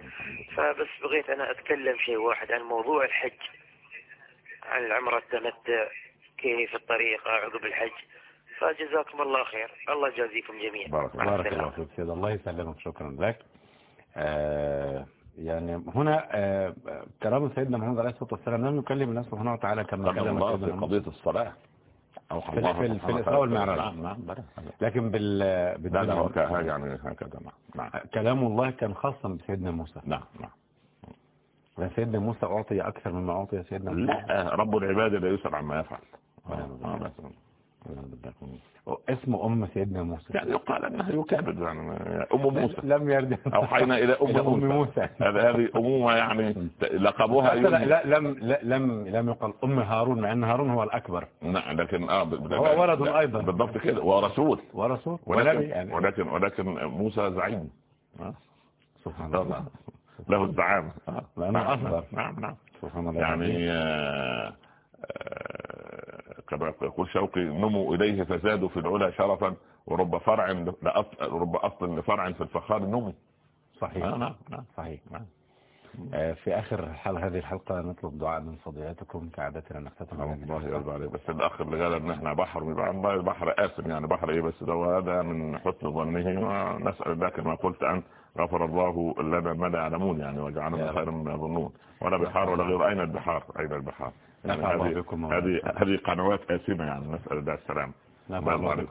J: فبس بغيت أنا أتكلم شيء واحد عن موضوع الحج عن العمرة التمتع كيف الطريقة عقب الحج. فجزاكم الله خير. الله يجازيكم جميعا.
B: بارك
J: مع
C: بارك
J: السلامة.
C: الله فيك سيد الله يسلمك شكرا لك. آه يعني هنا آه كلام سيدنا محمد عليه الصلاة والسلام لم يكلم الله سبحانه وتعالى كما
B: كلم الله في قضية الصلاة. أوحى
C: في- في- في الإسراء والمعراج.
B: نعم.
C: لكن بال
B: لا هو يعني هكذا نعم نعم.
C: كلام الله كان خاصا بسيدنا موسى.
B: نعم نعم.
C: سيدنا موسى أعطي أكثر مما أعطي سيدنا
B: لا رب العباد لا يسأل عما يفعل. آه،. آه،.
C: اسم أم سيدنا موسى
B: يعني يقال إنها يكابد يعني أم موسى
C: لم يرد
B: أوحينا إلى أم
C: إلى أم
B: موسى
C: موسى
B: هذا هذه أمومة يعني لقبوها
C: لا. لا لم لا لم لم يقل أم هارون مع أن هارون هو الأكبر
B: نعم لكن آه ب-
C: هو ولد أيضا.
B: بالضبط كده ورسول
C: ورسول
B: ولكن
C: يعني
B: ولكن ولكن موسى زعيم آه.
C: سبحان الله
B: له الزعامة آه.
C: لأنه
B: نعم،
C: أصغر.
B: نعم نعم
C: سبحان الله
B: يعني آه، آه، كما يقول شوقي نموا إليه فزادوا في العلا شرفا ورب فرع رب أصل لفرع في الفخار نمي
C: صحيح.
B: آه، نعم نعم.
C: صحيح آه، في آخر حال هذه الحلقة نطلب دعاء من فضيلتكم كعادتنا نختتم
B: الله. يرضى عليه بس الاخ اللي قال إن إحنا بحر يبقى الله البحر اسم يعني بحر إيه بس ده هذا من حسن ظنه. نسأل الله كما قلت أن غفر الله لنا ما لا يعلمون يعني وجعلنا
C: رب.
B: خيرا مما يظنون. ولا بحار ولا غير. أين البحار؟ أين البحار؟ يعني هذه هذه قنوات آسمة يعني نسال الله السلام. فيك.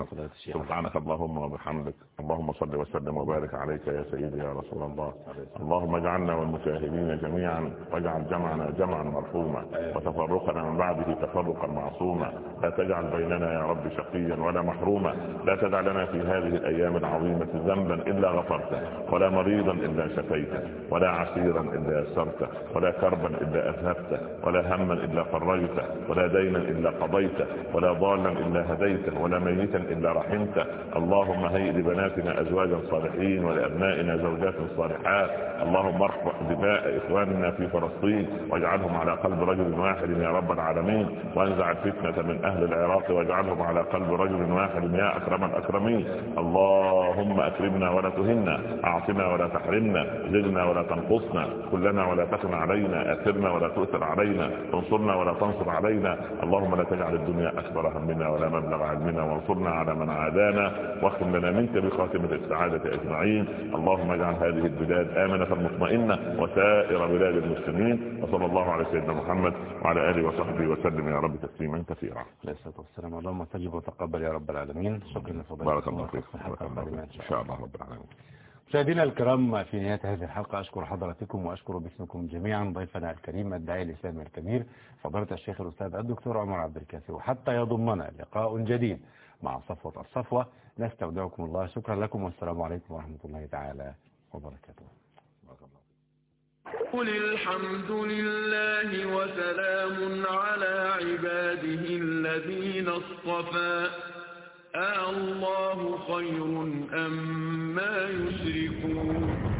C: وفضيلة الشيخ.
B: سبحانك اللهم وبحمدك. اللهم صل وسلم وبارك عليك يا سيدي يا رسول الله. اللهم اجعلنا والمشاهدين جميعا واجعل جمعنا جمعا مرحوما وتفرقنا من بعده تفرقا معصوما. لا تجعل بيننا يا رب شقيا ولا محروما. لا تدع لنا في هذه الأيام العظيمة ذنبا إلا غفرته ولا مريضا إلا شفيته ولا عسيرا إلا يسرته ولا كربا إلا أذهبته ولا هما إلا فرجته ولا دينا إلا قضيته ولا ضالا إلا هديته ولا ميتا إلا رحمته. اللهم هيئ لبناتنا أزواجا صالحين ولأبنائنا زوجات صالحات. اللهم ارفع دماء إخواننا في فلسطين واجعلهم على قلب رجل واحد يا رب العالمين. وانزع الفتنة من أهل العراق واجعلهم على قلب رجل واحد يا أكرم الأكرمين. اللهم أكرمنا ولا تهنا أعطنا ولا تحرمنا زدنا ولا تنقصنا كلنا ولا تكن علينا أثرنا ولا تؤثر علينا انصرنا ولا تنصر علينا. اللهم لا تجعل الدنيا أكبر همنا ولا مبلغ علمنا وانصرنا على من عادانا واختم لنا منك بخاتمه السعاده أجمعين. اللهم اجعل هذه البلاد آمنة مطمئنة وسائر بلاد المسلمين. وصلى الله على سيدنا محمد وعلى آله وصحبه وسلم. يا رب تسليما كثيرا.
C: والسلام. اللهم استجب وتقبل يا رب العالمين. شكرا لفضيلة
B: بارك الله فيك.
C: إن
B: إن
C: شاء
B: الله رب العالمين.
C: مشاهدينا الكرام في نهاية هذه الحلقة أشكر حضراتكم وأشكر باسمكم جميعا ضيفنا الكريم الداعي الإسلامي الكبير فضيلة الشيخ الأستاذ الدكتور عمر عبد الكافي وحتى يضمنا لقاء جديد مع صفوة الصفوة. نستودعكم الله. شكرا لكم والسلام عليكم ورحمة الله تعالى وبركاته.
A: قل الحمد لله وسلام على عباده الذين اصطفى. الله خير أم ما يشركون.